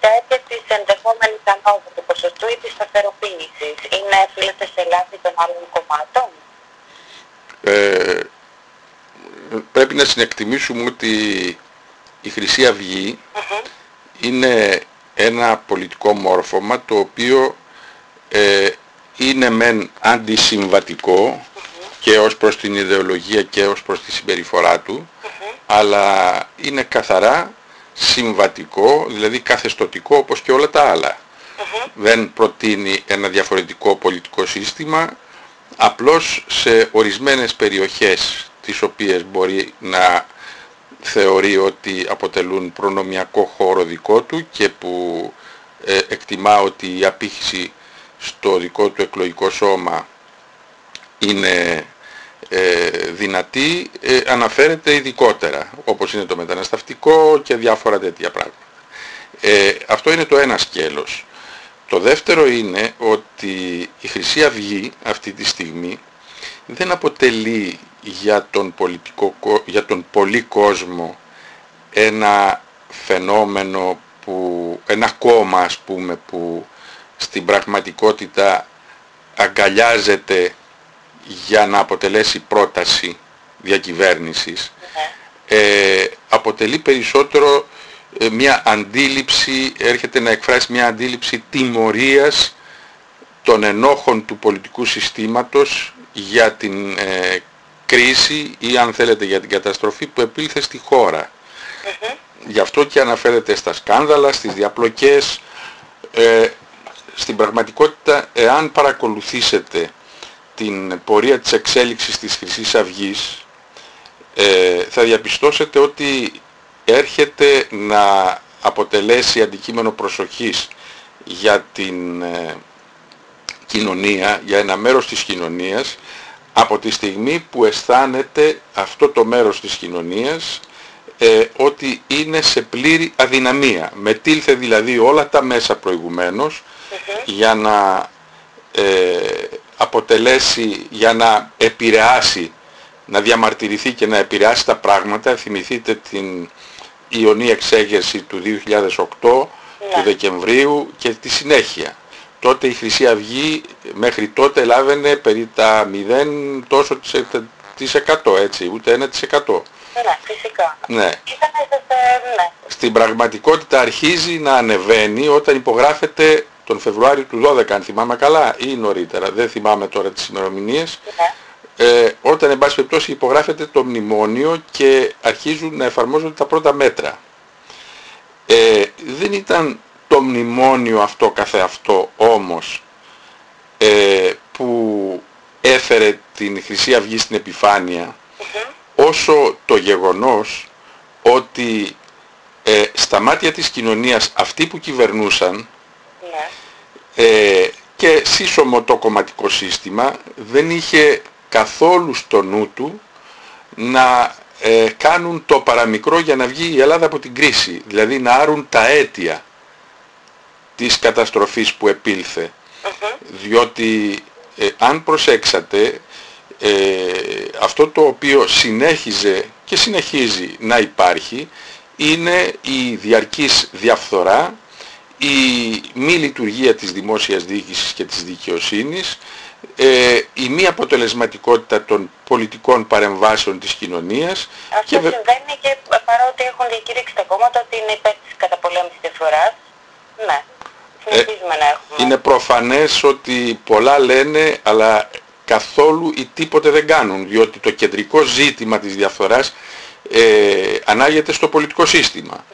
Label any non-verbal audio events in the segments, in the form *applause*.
διάρκεια της ενδεχόμενης ανόδου του ποσοστού ή της σταθεροποίησης είναι οφείλεται σε λάθη των άλλων κομμάτων; Ε, πρέπει να συνεκτιμήσουμε ότι η Χρυσή Αυγή είναι ένα πολιτικό μόρφωμα το οποίο ε, είναι μεν αντισυμβατικό και ως προς την ιδεολογία και ως προς τη συμπεριφορά του αλλά είναι καθαρά συμβατικό, δηλαδή καθεστοτικό όπως και όλα τα άλλα. Δεν προτείνει ένα διαφορετικό πολιτικό σύστημα, απλώς σε ορισμένες περιοχές τις οποίες μπορεί να θεωρεί ότι αποτελούν προνομιακό χώρο δικό του και που ε, εκτιμά ότι η απήχηση στο δικό του εκλογικό σώμα είναι ε, δυνατή ε, αναφέρεται ειδικότερα όπως είναι το μεταναστευτικό και διάφορα τέτοια πράγματα. Ε, αυτό είναι το ένα σκέλος. Το δεύτερο είναι ότι η Χρυσή Αυγή αυτή τη στιγμή δεν αποτελεί για τον, πολιτικό, για τον πολύ κόσμο ένα φαινόμενο που, ένα κόμμα ας πούμε που στην πραγματικότητα αγκαλιάζεται για να αποτελέσει πρόταση διακυβέρνησης ναι. ε, αποτελεί περισσότερο ε, μια αντίληψη, έρχεται να εκφράσει μια αντίληψη τιμωρίας των ενόχων του πολιτικού συστήματος για την ε, κρίση ή αν θέλετε για την καταστροφή που επήλθε στη χώρα. Γι' αυτό και αναφέρεται στα σκάνδαλα, στις διαπλοκές. Ε, στην πραγματικότητα, εάν παρακολουθήσετε την πορεία της εξέλιξης της χρυσής Αυγής, ε, θα διαπιστώσετε ότι έρχεται να αποτελέσει αντικείμενο προσοχής για την ε, κοινωνία, για ένα μέρος της κοινωνίας, από τη στιγμή που αισθάνεται αυτό το μέρος της κοινωνίας ε, ότι είναι σε πλήρη αδυναμία. Μετήλθε δηλαδή όλα τα μέσα προηγουμένως για να ε, αποτελέσει, για να επηρεάσει, να διαμαρτυρηθεί και να επηρεάσει τα πράγματα. Θυμηθείτε την Ιωνή εξέγερση του 2008, του ναι. Δεκεμβρίου και τη συνέχεια τότε η Χρυσή Αυγή μέχρι τότε λάβαινε περί τα 0 τόσο της εκατό, έτσι, ούτε 1%. Ναι, φυσικά. Ναι. ναι. Στην πραγματικότητα αρχίζει να ανεβαίνει όταν υπογράφεται τον Φεβρουάριο του 12, αν θυμάμαι καλά, ή νωρίτερα, δεν θυμάμαι τώρα τις ημερομηνίες. Ναι. Ε, όταν εν πάση περιπτώσει υπογράφεται το μνημόνιο και αρχίζουν να εφαρμόζονται τα πρώτα μέτρα. Ε, δεν ήταν το μνημόνιο αυτό καθεαυτό όμως ε, που έφερε την Χρυσή Αυγή στην επιφάνεια όσο το γεγονός ότι ε, στα μάτια της κοινωνίας αυτοί που κυβερνούσαν ναι. Ε, και σύσσωμο το κομματικό σύστημα δεν είχε καθόλου στο νου του να ε, κάνουν το παραμικρό για να βγει η Ελλάδα από την κρίση, δηλαδή να άρουν τα αίτια της καταστροφής που επήλθε. Διότι ε, αν προσέξατε ε, αυτό το οποίο συνέχιζε και συνεχίζει να υπάρχει είναι η διαρκής διαφθορά, η μη λειτουργία της δημόσιας διοίκησης και της δικαιοσύνης, ε, η μη αποτελεσματικότητα των πολιτικών παρεμβάσεων της κοινωνίας. Αυτό και... συμβαίνει και παρότι έχουν διακήρυξει τα κόμματα ότι είναι υπέρ της καταπολέμησης διαφθοράς. Ναι. Ε, είναι προφανές ότι πολλά λένε αλλά καθόλου ή τίποτε δεν κάνουν διότι το κεντρικό ζήτημα της διαφθοράς ε, ανάγεται στο πολιτικό σύστημα.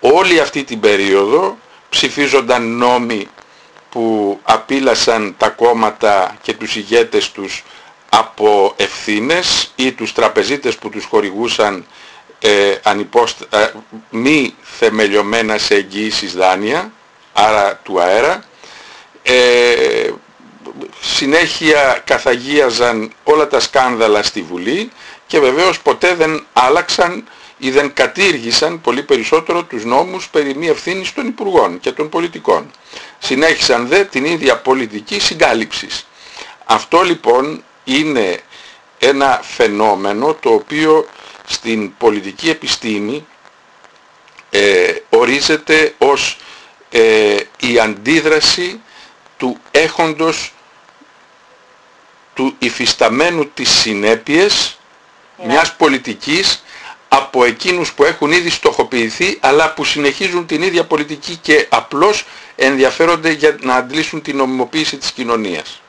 Όλη αυτή την περίοδο ψηφίζονταν νόμοι που απείλασαν τα κόμματα και τους ηγέτες τους από ευθύνες ή τους τραπεζίτες που τους χορηγούσαν ε, ανυπόστα, ε, μη θεμελιωμένα σε εγγυήσεις δάνεια άρα του αέρα. Ε, συνέχεια καθαγίαζαν όλα τα σκάνδαλα στη Βουλή και βεβαίως ποτέ δεν άλλαξαν ή δεν κατήργησαν πολύ περισσότερο τους νόμους περί μη ευθύνης των Υπουργών και των πολιτικών. Συνέχισαν δε την ίδια πολιτική συγκάλυψης. Αυτό λοιπόν είναι ένα φαινόμενο το οποίο στην πολιτική επιστήμη ε, ορίζεται ως ε, η αντίδραση του έχοντος του υφισταμένου της συνέπειες Ναι. μιας πολιτικής από εκείνους που έχουν ήδη στοχοποιηθεί αλλά που συνεχίζουν την ίδια πολιτική και απλώς ενδιαφέρονται για να αντλήσουν την νομιμοποίηση της κοινωνίας.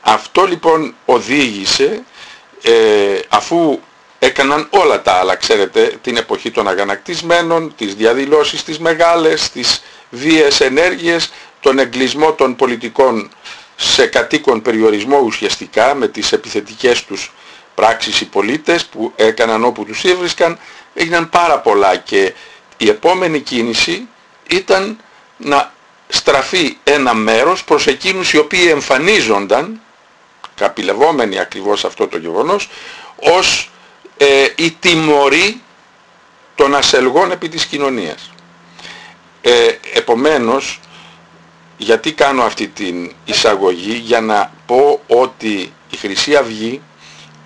Αυτό λοιπόν οδήγησε ε, αφού έκαναν όλα τα άλλα, ξέρετε, την εποχή των αγανακτισμένων, τις διαδηλώσεις τις μεγάλες, τις βίες ενέργειες, τον εγκλισμό των πολιτικών σε κατοίκον περιορισμό ουσιαστικά με τις επιθετικές τους πράξεις οι πολίτες που έκαναν όπου τους έβρισκαν, έγιναν πάρα πολλά και η επόμενη κίνηση ήταν να στραφεί ένα μέρος προς εκείνους οι οποίοι εμφανίζονταν καπηλευόμενοι ακριβώς αυτό το γεγονός ως ε, η τιμωρή των ασελγών επί της κοινωνίας. Ε, επομένως, γιατί κάνω αυτή την εισαγωγή για να πω ότι η Χρυσή Αυγή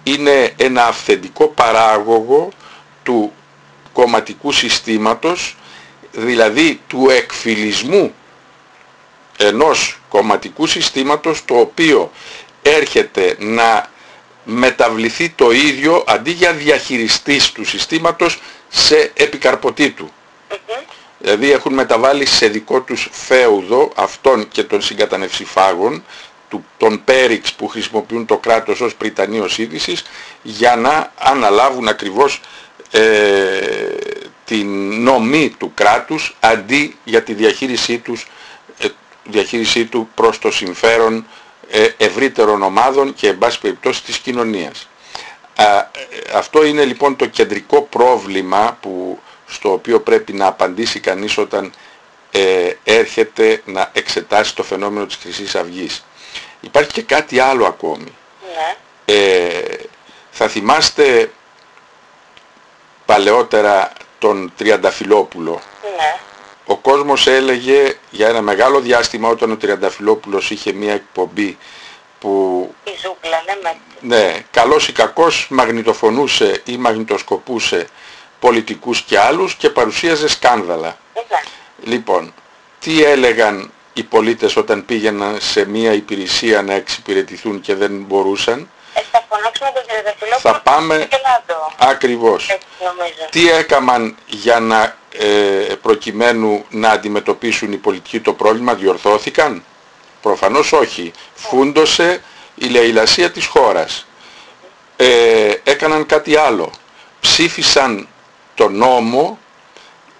είναι ένα αυθεντικό παράγωγο του κομματικού συστήματος, δηλαδή του εκφυλισμού ενός κομματικού συστήματος το οποίο έρχεται να μεταβληθεί το ίδιο αντί για διαχειριστής του συστήματος σε επικαρποτή του. Δηλαδή έχουν μεταβάλει σε δικό τους φέουδο αυτών και των συγκατανευσιφάγων του, των πέριξ που χρησιμοποιούν το κράτος ως πριτανείος είδησης για να αναλάβουν ακριβώς ε, την νομή του κράτους αντί για τη διαχείρισή, τους, ε, διαχείρισή του προς το συμφέρον ε, ευρύτερων ομάδων και εν πάση περιπτώσει της κοινωνίας. Α, ε, αυτό είναι λοιπόν το κεντρικό πρόβλημα που, στο οποίο πρέπει να απαντήσει κανείς όταν ε, έρχεται να εξετάσει το φαινόμενο της Χρυσής Αυγής. Υπάρχει και κάτι άλλο ακόμη. Ναι. Ε, θα θυμάστε παλαιότερα τον Τριανταφυλόπουλο; Ναι. Ο κόσμος έλεγε για ένα μεγάλο διάστημα όταν ο Τριανταφυλόπουλος είχε μία εκπομπή που Η ζούγκλα, λέμε. ναι, καλός ή κακός μαγνητοφωνούσε ή μαγνητοσκοπούσε πολιτικούς και άλλους και παρουσίαζε σκάνδαλα. Ναι. Λοιπόν, τι έλεγαν οι πολίτες όταν πήγαιναν σε μία υπηρεσία να εξυπηρετηθούν και δεν μπορούσαν. Ε, θα φωνάξουμε τον Τριανταφυλόπουλο Θα πάμε και Ελλάδο. ακριβώς. Έτσι νομίζω. Τι έκαναν για να ε, προκειμένου να αντιμετωπίσουν οι πολιτικοί το πρόβλημα, διορθώθηκαν; Προφανώς όχι. Φούντωσε η λαιλασία της χώρας. Ε, έκαναν κάτι άλλο. Ψήφισαν το νόμο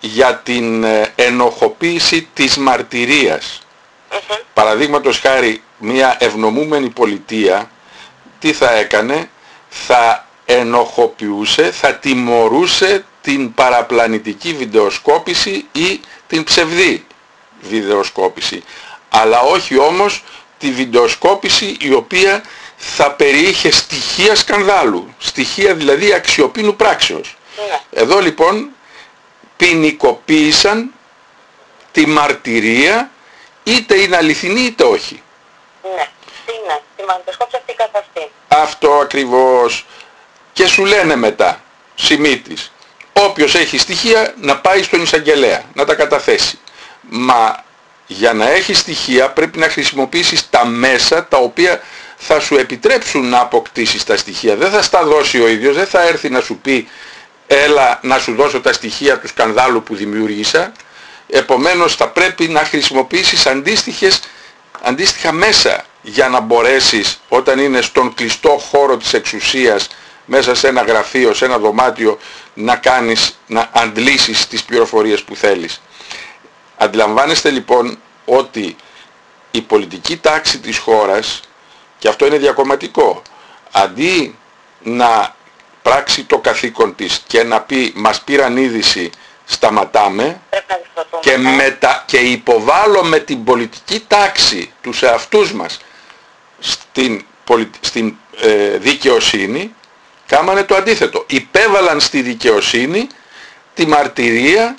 για την ε, ενοχοποίηση της μαρτυρίας. Μμμ. Παραδείγματος χάρη μια ευνομούμενη πολιτεία τι θα έκανε, θα ενοχοποιούσε, θα τιμωρούσε την παραπλανητική βιντεοσκόπηση ή την ψευδή βιντεοσκόπηση. Αλλά όχι όμως τη βιντεοσκόπηση η οποία θα περιείχε στοιχεία σκανδάλου, στοιχεία δηλαδή αξιοπίνου πράξεως. Ναι. Εδώ λοιπόν ποινικοποίησαν τη μαρτυρία είτε είναι αληθινή είτε όχι. Ναι. Τι είναι. Τη μαγνητοσκόπηση αυτή καθ' αυτή. Αυτό ακριβώς. Και σου λένε μετά, Σιμίτης, όποιος έχει στοιχεία να πάει στον εισαγγελέα, να τα καταθέσει. Μα για να έχει στοιχεία πρέπει να χρησιμοποιήσεις τα μέσα τα οποία θα σου επιτρέψουν να αποκτήσεις τα στοιχεία. Δεν θα στα δώσει ο ίδιος, δεν θα έρθει να σου πει έλα να σου δώσω τα στοιχεία του σκανδάλου που δημιούργησα. Επομένως θα πρέπει να χρησιμοποιήσεις αντίστοιχες, αντίστοιχα μέσα για να μπορέσεις όταν είναι στον κλειστό χώρο της εξουσίας μέσα σε ένα γραφείο, σε ένα δωμάτιο να κάνεις, να αντλήσεις τις πληροφορίες που θέλεις. Αντιλαμβάνεστε λοιπόν ότι η πολιτική τάξη της χώρας, και αυτό είναι διακομματικό, αντί να πράξει το καθήκον της και να πει μας πήραν είδηση, σταματάμε Πρέπει να διορθωθούμε. και, ναι. μετα, και υποβάλλουμε την πολιτική τάξη τους εαυτούς μας στην, πολι- στην ε, δικαιοσύνη, κάμανε το αντίθετο. Υπέβαλαν στη δικαιοσύνη τη μαρτυρία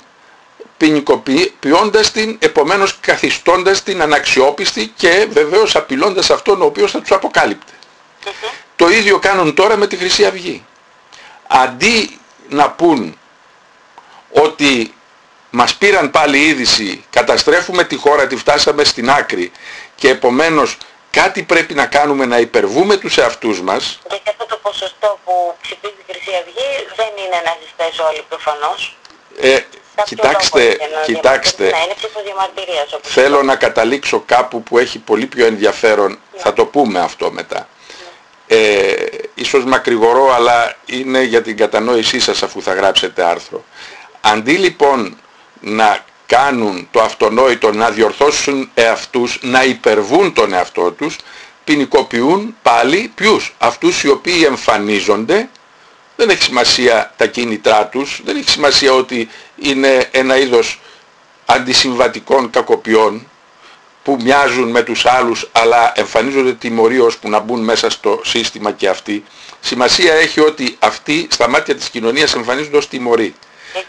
ποινικοποιώντας την, επομένως καθιστώντας την αναξιόπιστη και βεβαίως απειλώντας αυτόν ο οποίος θα τους αποκάλυπτε. Μμμ. Το ίδιο κάνουν τώρα με τη Χρυσή Αυγή. Αντί να πούν ότι μας πήραν πάλι είδηση, καταστρέφουμε τη χώρα, τη φτάσαμε στην άκρη και επομένως κάτι πρέπει να κάνουμε να υπερβούμε τους εαυτούς μας. Και αυτό το ποσοστό που ψηφίζει η Χρυσή Αυγή δεν είναι ναζιστές όλοι προφανώς. Ε, κοιτάξτε, κοιτάξτε, θέλω να καταλήξω κάπου που έχει πολύ πιο ενδιαφέρον, ναι. θα το πούμε αυτό μετά. Ναι. Ε, ίσως μακρηγορώ αλλά είναι για την κατανόησή σας αφού θα γράψετε άρθρο. Αντί λοιπόν να κάνουν το αυτονόητο, να διορθώσουν εαυτούς, να υπερβούν τον εαυτό τους, ποινικοποιούν πάλι ποιους, αυτούς οι οποίοι εμφανίζονται, δεν έχει σημασία τα κίνητρά τους, δεν έχει σημασία ότι είναι ένα είδος αντισυμβατικών κακοποιών που μοιάζουν με τους άλλους αλλά εμφανίζονται τιμωρίως που να μπουν μέσα στο σύστημα και αυτοί. Σημασία έχει ότι αυτοί στα μάτια της κοινωνίας εμφανίζονται ως τιμωροί.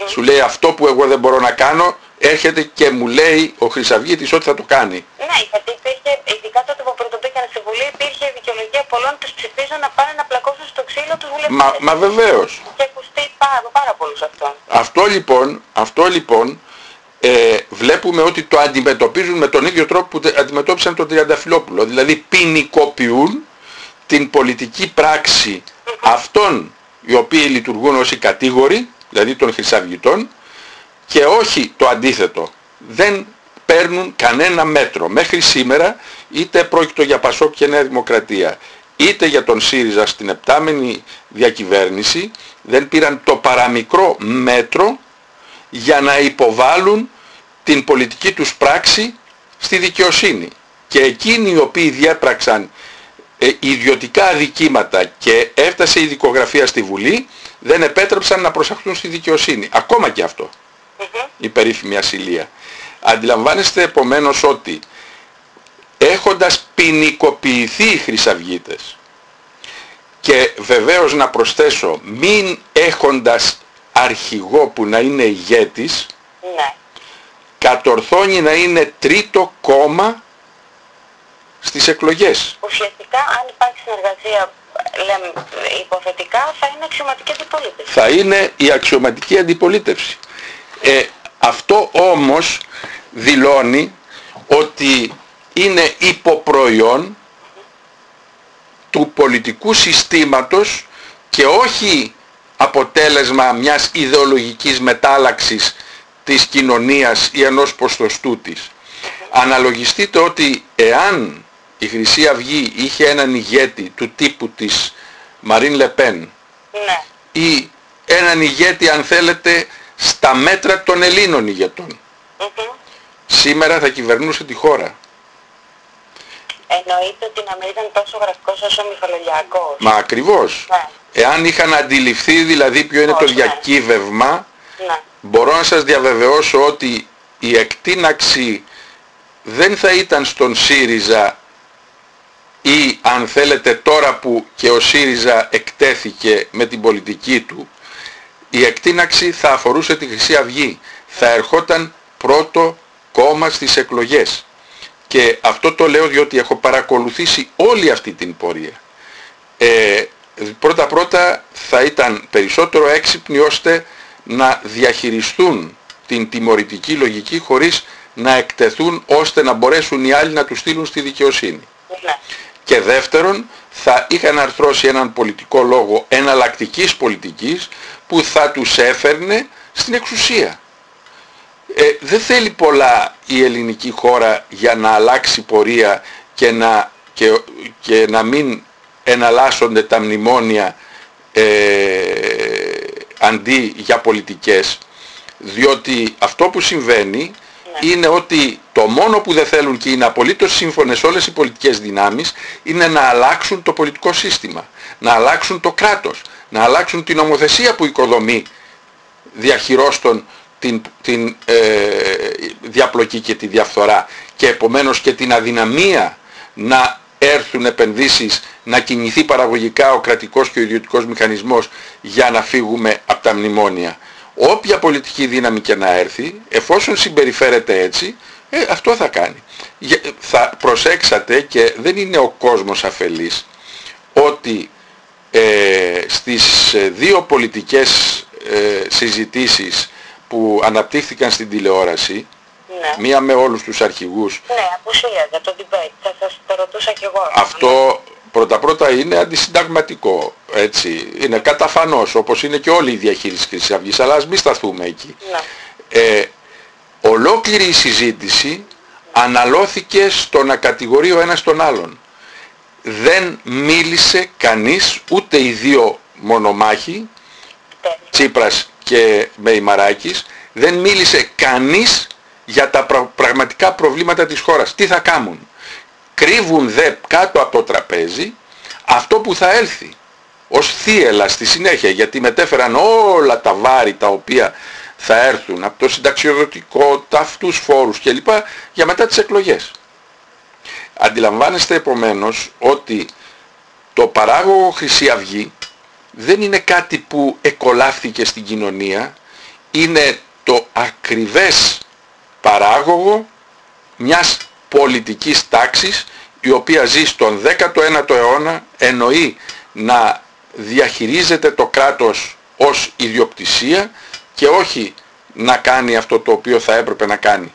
Σου λέει αυτό που εγώ δεν μπορώ να κάνω έρχεται και μου λέει ο Χρυσαυγίτης ότι θα το κάνει. Ναι, γιατί υπήρχε, ειδικά τότε που πρωτοπήκαν στη Βουλή, υπήρχε δικαιολογία πολλών τους ψηφίζουν να πάνε να πλακώσουν στο ξύλο τους βουλευτές. Μα, μα βεβαίως. Και ακουστεί πάρα, πάρα πολλούς αυτό. Αυτό λοιπόν, αυτό λοιπόν ε, βλέπουμε ότι το αντιμετωπίζουν με τον ίδιο τρόπο που αντιμετώπισαν τον Τριανταφυλόπουλο. Δηλαδή ποινικοποιούν την πολιτική πράξη αυτών οι οποίοι λειτουργούν ως οι κατήγοροι, δηλαδή των χρυσαυγητών, και όχι το αντίθετο. Δεν παίρνουν κανένα μέτρο. Μέχρι σήμερα είτε πρόκειτο για Πασόκ και Νέα Δημοκρατία, είτε για τον ΣΥΡΙΖΑ στην επτάμενη διακυβέρνηση, δεν πήραν το παραμικρό μέτρο για να υποβάλουν την πολιτική τους πράξη στη δικαιοσύνη. Και εκείνοι οι οποίοι διέπραξαν ε, ιδιωτικά αδικήματα και έφτασε η δικογραφία στη Βουλή, δεν επέτρεψαν να προσαχθούν στη δικαιοσύνη. Ακόμα και αυτό. Η περίφημη ασυλία. Αντιλαμβάνεστε επομένως ότι έχοντας ποινικοποιηθεί οι χρυσαυγίτες και βεβαίως να προσθέσω μην έχοντας αρχηγό που να είναι ηγέτης ναι. κατορθώνει να είναι τρίτο κόμμα στις εκλογές. Ουσιαστικά αν υπάρχει συνεργασία λέμε, υποθετικά θα είναι αξιωματική αντιπολίτευση. Θα είναι η αξιωματική αντιπολίτευση. Ε, αυτό όμως δηλώνει ότι είναι υποπροϊόν του πολιτικού συστήματος και όχι αποτέλεσμα μιας ιδεολογικής μετάλλαξης της κοινωνίας ή ενός ποστοστού της. Αναλογιστείτε ότι εάν η Χρυσή Αυγή είχε έναν ηγέτη του τύπου της Μαρίν Λεπέν ναι. ή έναν ηγέτη αν θέλετε στα μέτρα των Ελλήνων ηγετών. Σήμερα θα κυβερνούσε τη χώρα. Εννοείται ότι να μην ήταν τόσο γραφικός όσο μυθολογιακός. Μα ακριβώς. Ναι. Εάν είχαν αντιληφθεί δηλαδή ποιο είναι το ναι. διακύβευμα, ναι. μπορώ να σας διαβεβαιώσω ότι η εκτίναξη δεν θα ήταν στον ΣΥΡΙΖΑ ή αν θέλετε τώρα που και ο ΣΥΡΙΖΑ εκτέθηκε με την πολιτική του, η εκτίναξη θα αφορούσε τη Χρυσή Αυγή. Θα ερχόταν πρώτο κόμμα στις εκλογές. Και αυτό το λέω διότι έχω παρακολουθήσει όλη αυτή την πορεία. Ε, πρώτα πρώτα θα ήταν περισσότερο έξυπνοι ώστε να διαχειριστούν την τιμωρητική λογική χωρίς να εκτεθούν ώστε να μπορέσουν οι άλλοι να τους στείλουν στη δικαιοσύνη. Ναι. Και δεύτερον, θα είχαν αρθρώσει έναν πολιτικό λόγο εναλλακτικής πολιτικής που θα τους έφερνε στην εξουσία. Ε, δεν θέλει πολλά η ελληνική χώρα για να αλλάξει πορεία και να, και, και να μην εναλλάσσονται τα μνημόνια ε, αντί για πολιτικές. Διότι αυτό που συμβαίνει ναι. Είναι ότι το μόνο που δεν θέλουν και είναι απολύτως σύμφωνες όλες οι πολιτικές δυνάμεις είναι να αλλάξουν το πολιτικό σύστημα, να αλλάξουν το κράτος, να αλλάξουν την ομοθεσία που οικοδομεί διαχειρώστον την, την ε, διαπλοκή και τη διαφθορά και επομένως και την αδυναμία να έρθουν επενδύσεις, να κινηθεί παραγωγικά ο κρατικός και ο ιδιωτικός μηχανισμός για να φύγουμε από τα μνημόνια. Όποια πολιτική δύναμη και να έρθει, εφόσον συμπεριφέρεται έτσι, ε, αυτό θα κάνει. Θα προσέξατε και δεν είναι ο κόσμος αφελής ότι ε, στις ε, δύο πολιτικές ε, συζητήσεις που που αναπτύχθηκαν στην τηλεόραση, Ναι. μία με όλους τους αρχηγούς, Ναι, απουσίαζε το debate. Θα σας το ρωτούσα κι εγώ. αυτό πρώτα-πρώτα είναι αντισυνταγματικό, έτσι. Είναι καταφανώς, όπως είναι και όλη η διαχείριση Χρυσής Αυγής, αλλά ας μην σταθούμε εκεί. Ναι. Ε, ολόκληρη η συζήτηση αναλώθηκε στο να κατηγορεί ο ένας τον άλλον. Δεν μίλησε κανείς, ούτε οι δύο μονομάχοι, Τέλεια. Τσίπρας και Μεϊμαράκης, δεν μίλησε κανείς για τα πρα- πραγματικά προβλήματα της χώρας. Τι θα κάνουν. Κρύβουν δε κάτω από το τραπέζι αυτό που θα έλθει ως θύελα στη συνέχεια γιατί μετέφεραν όλα τα βάρη τα οποία θα έρθουν από το συνταξιοδοτικό, τα αυτούς φόρους κλπ. για μετά τις εκλογές. Αντιλαμβάνεστε επομένως ότι το παράγωγο Χρυσή Αυγή δεν είναι κάτι που εκολάφθηκε στην κοινωνία, είναι το ακριβές παράγωγο μιας πολιτικής τάξης η οποία ζει στον 19ο αιώνα, εννοεί να διαχειρίζεται το κράτος ως ιδιοκτησία και όχι να κάνει αυτό το οποίο θα έπρεπε να κάνει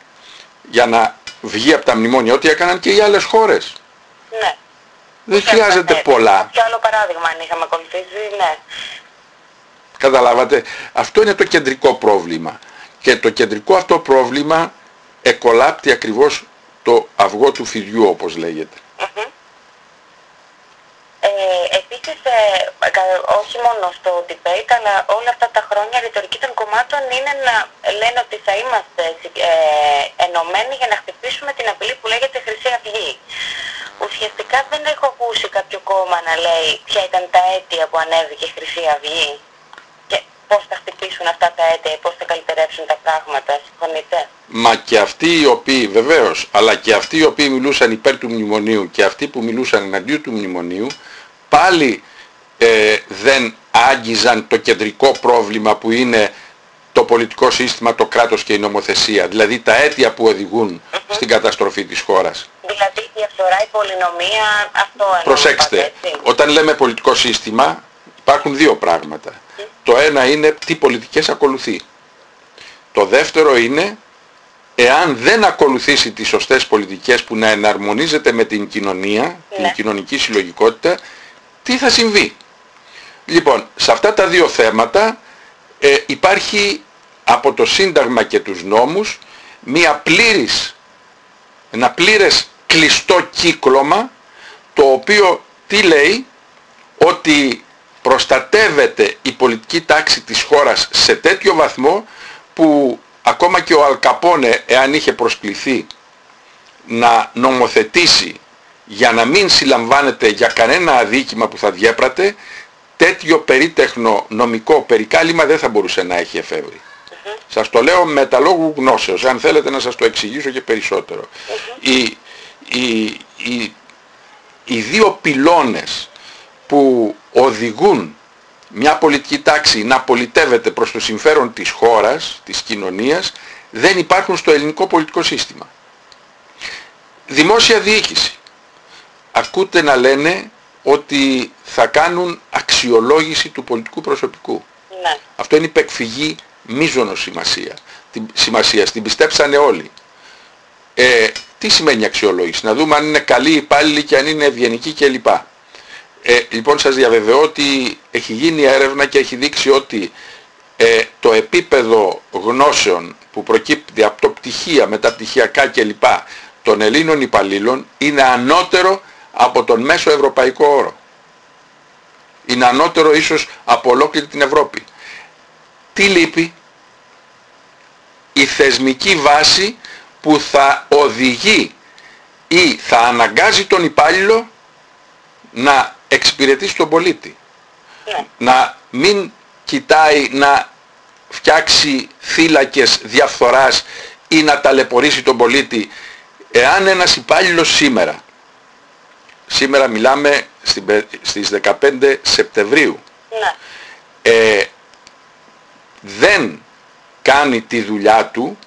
για να βγει από τα μνημόνια, ό,τι έκαναν και οι άλλες χώρες. Ναι. Δεν χρειάζεται Ναι, πολλά. Ποιο άλλο παράδειγμα αν είχαμε ακολουθήσει, ναι. Καταλάβατε, αυτό είναι το κεντρικό πρόβλημα. Και το κεντρικό αυτό πρόβλημα εκολάπτει ακριβώς το αυγό του φιδιού όπως λέγεται. Μμμ. Ε, επίσης, ε, κα- όχι μόνο στο debate, αλλά όλα αυτά τα χρόνια η ρητορική των κομμάτων είναι να λένε ότι θα είμαστε ε, ενωμένοι για να χτυπήσουμε την απειλή που λέγεται Χρυσή Αυγή. Ουσιαστικά δεν έχω ακούσει κάποιο κόμμα να λέει ποια ήταν τα αίτια που ανέβηκε η Χρυσή Αυγή και πώς θα χτυπήσουν αυτά τα αίτια, πώς θα καλυτερεύσουν τα πράγματα. Συμφωνείτε; Μα και αυτοί οι οποίοι, βεβαίως, αλλά και αυτοί οι οποίοι μιλούσαν υπέρ του μνημονίου και αυτοί που μιλούσαν εναντίον του μνημονίου, πάλι ε, δεν άγγιζαν το κεντρικό πρόβλημα που είναι το πολιτικό σύστημα, το κράτος και η νομοθεσία. Δηλαδή τα αίτια που οδηγούν στην καταστροφή της χώρας. Δηλαδή η διαφθορά, η πολυνομία, αυτό εννοούμε Προσέξτε, πάντα, έτσι. όταν λέμε πολιτικό σύστημα υπάρχουν δύο πράγματα. Το ένα είναι τι πολιτικές ακολουθεί. Το δεύτερο είναι εάν δεν ακολουθήσει τις σωστές πολιτικές που να εναρμονίζεται με την κοινωνία, την Ναι. κοινωνική συλλογικότητα, τι θα συμβεί. Λοιπόν, σε αυτά τα δύο θέματα ε, υπάρχει από το Σύνταγμα και τους νόμους μία πλήρης, ένα πλήρες κλειστό κύκλωμα το οποίο τι λέει; Ότι προστατεύεται η πολιτική τάξη της χώρας σε τέτοιο βαθμό που ακόμα και ο Αλκαπόνε εάν είχε προσκληθεί να νομοθετήσει για να μην συλλαμβάνεται για κανένα αδίκημα που θα διέπρατε τέτοιο περίτεχνο νομικό περικάλυμα δεν θα μπορούσε να έχει εφεύρει. Σας το λέω με τα λόγου γνώσεως, αν θέλετε να σας το εξηγήσω και περισσότερο. Οι, οι, οι, οι δύο πυλώνες που οδηγούν μια πολιτική τάξη να πολιτεύεται προς το συμφέρον της χώρας, της κοινωνίας, δεν υπάρχουν στο ελληνικό πολιτικό σύστημα. Δημόσια διοίκηση. Ακούτε να λένε ότι θα κάνουν αξιολόγηση του πολιτικού προσωπικού. Ναι. Αυτό είναι υπεκφυγή μίζωνος σημασία. Την, σημασίας, την πιστέψανε όλοι. Ε, τι σημαίνει αξιολόγηση, να δούμε αν είναι καλή υπάλληλη και αν είναι ευγενική κλπ. Ε, λοιπόν σας διαβεβαιώ ότι έχει γίνει έρευνα και έχει δείξει ότι ε, το επίπεδο γνώσεων που προκύπτει από το πτυχία, μεταπτυχιακά κλπ των Ελλήνων υπαλλήλων είναι ανώτερο από τον μέσο ευρωπαϊκό όρο. Είναι ανώτερο ίσως από ολόκληρη την Ευρώπη. Τι λείπει; Η θεσμική βάση που θα οδηγεί ή θα αναγκάζει τον υπάλληλο να εξυπηρετήσει τον πολίτη. Ναι. Να μην κοιτάει να φτιάξει θύλακες διαφθοράς ή να ταλαιπωρήσει τον πολίτη. Εάν ένας υπάλληλος σήμερα, σήμερα μιλάμε στην πε- στις 15 Σεπτεμβρίου, Ναι. ε, δεν κάνει τη δουλειά του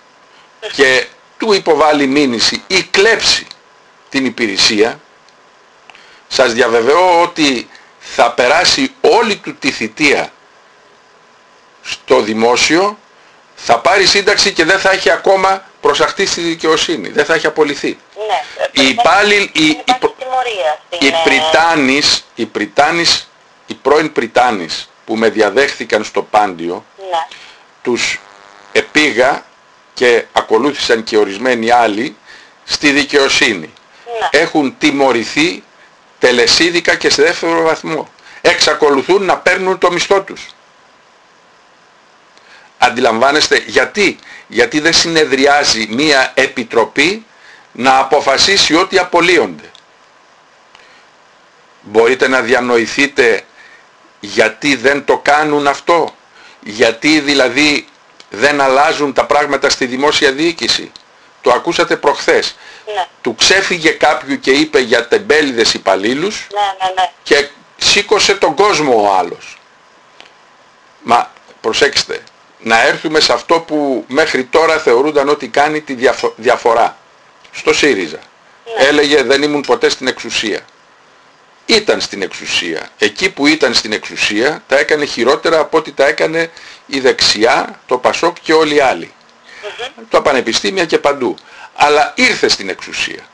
και του υποβάλει μήνυση ή κλέψει την υπηρεσία, σας διαβεβαιώ ότι θα περάσει όλη του τη θητεία στο δημόσιο θα πάρει σύνταξη και δεν θα έχει ακόμα προσαχθεί στη δικαιοσύνη. Δεν θα έχει απολυθεί. Ναι. Οι υπάλληλοι, οι, οι, οι Πριτάνης, οι Πριτάνης, οι πρώην Πριτάνης που με διαδέχθηκαν στο Πάντιο, Ναι. τους επήγα και ακολούθησαν και ορισμένοι άλλοι στη δικαιοσύνη. Ναι. Έχουν τιμωρηθεί τελεσίδικα και σε δεύτερο βαθμό. Εξακολουθούν να παίρνουν το μισθό τους. Αντιλαμβάνεστε γιατί; Γιατί δεν συνεδριάζει μία επιτροπή να αποφασίσει ότι απολύονται. Μπορείτε να διανοηθείτε γιατί δεν το κάνουν αυτό; Γιατί δηλαδή δεν αλλάζουν τα πράγματα στη δημόσια διοίκηση; Το ακούσατε προχθές. Ναι. Του ξέφυγε κάποιου και είπε για τεμπέληδες υπαλλήλους Ναι, ναι, ναι. και σήκωσε τον κόσμο ο άλλος. Μα προσέξτε, να έρθουμε σε αυτό που μέχρι τώρα θεωρούνταν ότι κάνει τη διαφο- διαφορά. Στο ΣΥΡΙΖΑ. Ναι. Έλεγε δεν ήμουν ποτέ στην εξουσία. Ήταν στην εξουσία. Εκεί που ήταν στην εξουσία τα έκανε χειρότερα από ό,τι τα έκανε η δεξιά, το Πασόκ και όλοι οι άλλοι. Τα πανεπιστήμια και παντού. Αλλά ήρθε στην εξουσία.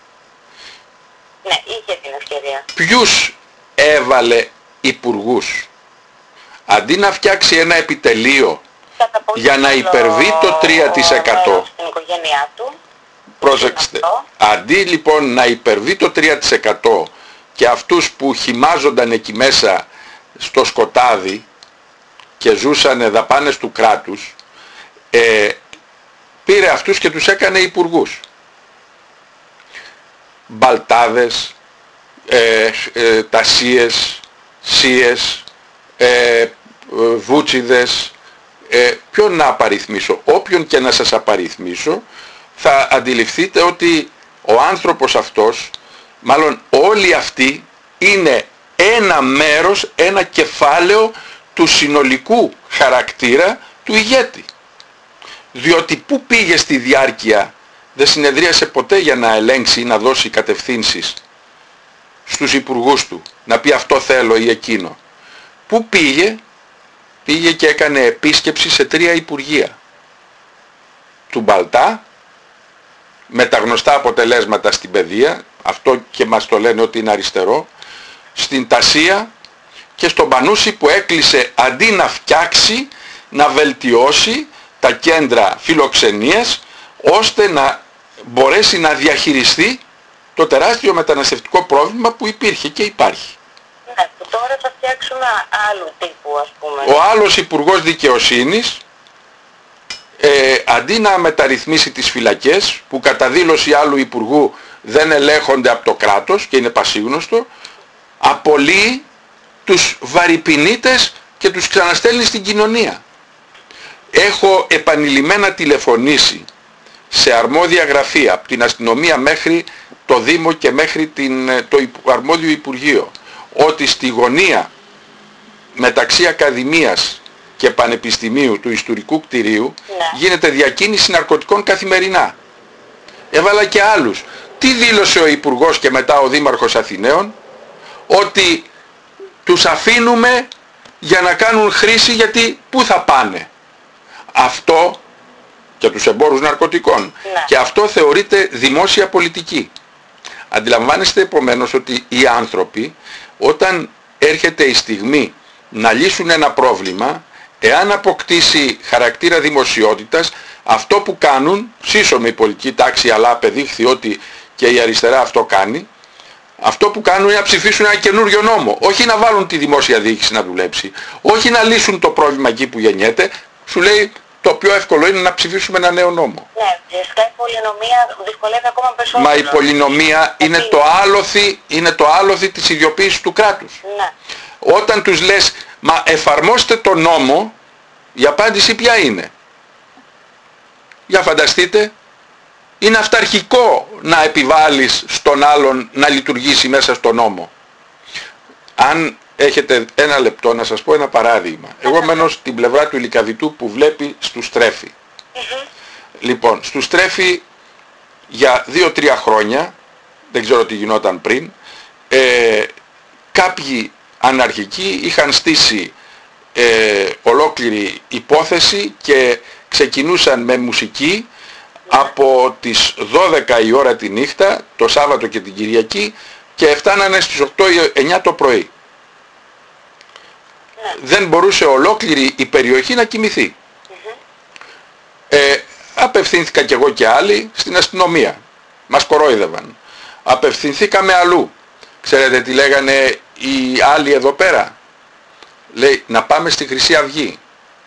Ναι, είχε την ευκαιρία. ποιους έβαλε υπουργούς; Αντί να φτιάξει ένα επιτελείο, Κατά πολύ Για να μεγάλο υπερβεί το 3%. μέρος Στην οικογένειά του. πρόσεξτε, αυτό. αντί λοιπόν να υπερβεί το 3% και αυτούς που χυμάζονταν εκεί μέσα στο σκοτάδι και ζούσαν δαπάνες του κράτους, ε, πήρε αυτούς και τους έκανε υπουργούς. Μπαλτάδες, ε, ε, τασίες, σίες, ε, ε, βούτσιδες, ε, ποιον να απαριθμίσω. Όποιον και να σας απαριθμίσω θα αντιληφθείτε ότι ο άνθρωπος αυτός, μάλλον όλοι αυτοί είναι ένα μέρος, ένα κεφάλαιο του συνολικού χαρακτήρα του ηγέτη. Διότι πού πήγε στη διάρκεια, δεν συνεδρίασε ποτέ για να ελέγξει ή να δώσει κατευθύνσεις στους υπουργούς του, να πει αυτό θέλω ή εκείνο. Πού πήγε, πήγε και έκανε επίσκεψη σε τρία υπουργεία. Του Μπαλτά, με τα γνωστά αποτελέσματα στην παιδεία, αυτό και μας το λένε ότι είναι αριστερό, στην Τασία και στον Πανούση που έκλεισε αντί να φτιάξει, να βελτιώσει τα κέντρα φιλοξενίας, ώστε να μπορέσει να διαχειριστεί το τεράστιο μεταναστευτικό πρόβλημα που υπήρχε και υπάρχει. Ναι, που τώρα θα φτιάξουμε άλλου τύπου ας πούμε. Ο άλλος Υπουργός Δικαιοσύνης ε, αντί να μεταρρυθμίσει τις φυλακές που κατά δήλωση άλλου Υπουργού δεν ελέγχονται από το κράτος και είναι πασίγνωστο απολύει τους βαρυπινίτες και τους ξαναστέλνει στην κοινωνία. Έχω επανειλημμένα τηλεφωνήσει σε αρμόδια γραφεία από την αστυνομία μέχρι το Δήμο και μέχρι την, ε, το υπου- αρμόδιο Υπουργείο ότι στη γωνία μεταξύ Ακαδημίας και Πανεπιστημίου του Ιστουρικού Κτηρίου Ναι. γίνεται διακίνηση ναρκωτικών καθημερινά. Έβαλα και άλλους. Τι δήλωσε ο Υπουργός και μετά ο Δήμαρχος Αθηναίων; Ότι τους αφήνουμε για να κάνουν χρήση γιατί πού θα πάνε; Αυτό και τους εμπόρους ναρκωτικών. Ναι. Και αυτό θεωρείται δημόσια πολιτική. Αντιλαμβάνεστε επομένως ότι οι άνθρωποι όταν έρχεται η στιγμή να λύσουν ένα πρόβλημα, εάν αποκτήσει χαρακτήρα δημοσιότητας, αυτό που κάνουν, σύσσωμη η πολιτική τάξη αλλά απεδείχθη ότι και η αριστερά αυτό κάνει, αυτό που κάνουν είναι να ψηφίσουν ένα καινούριο νόμο. Όχι να βάλουν τη δημόσια διοίκηση να δουλέψει. Όχι να λύσουν το πρόβλημα εκεί που γεννιέται. Σου λέει το πιο εύκολο είναι να ψηφίσουμε ένα νέο νόμο. Ναι, φυσικά η πολυνομία δυσκολεύει ακόμα περισσότερο. Μα η πολυνομία είναι το άλοθη, είναι το άλοθη της ιδιοποίησης του κράτους. Ναι, Όταν τους λες, μα εφαρμόστε το νόμο, η απάντηση ποια είναι; Για φανταστείτε, είναι αυταρχικό να επιβάλλεις στον άλλον να λειτουργήσει μέσα στον νόμο. Αν έχετε ένα λεπτό να σας πω ένα παράδειγμα. Εγώ μένω στην πλευρά του Λυκαβηττού που βλέπει στου Στρέφη. Λοιπόν, στου Στρέφη για 2-3 χρόνια, δεν ξέρω τι γινόταν πριν, ε, κάποιοι αναρχικοί είχαν στήσει ε, ολόκληρη υπόθεση και ξεκινούσαν με μουσική από τις 12 η ώρα τη νύχτα, το Σάββατο και την Κυριακή και φτάνανε στις 8 ή 9 το πρωί. Ναι. Δεν μπορούσε ολόκληρη η περιοχή να κοιμηθεί. Ε, απευθύνθηκα κι εγώ και άλλοι στην αστυνομία. Μας κορόιδευαν. Απευθυνθήκαμε αλλού. Ξέρετε τι λέγανε οι άλλοι εδώ πέρα; Λέει να πάμε στη Χρυσή Αυγή.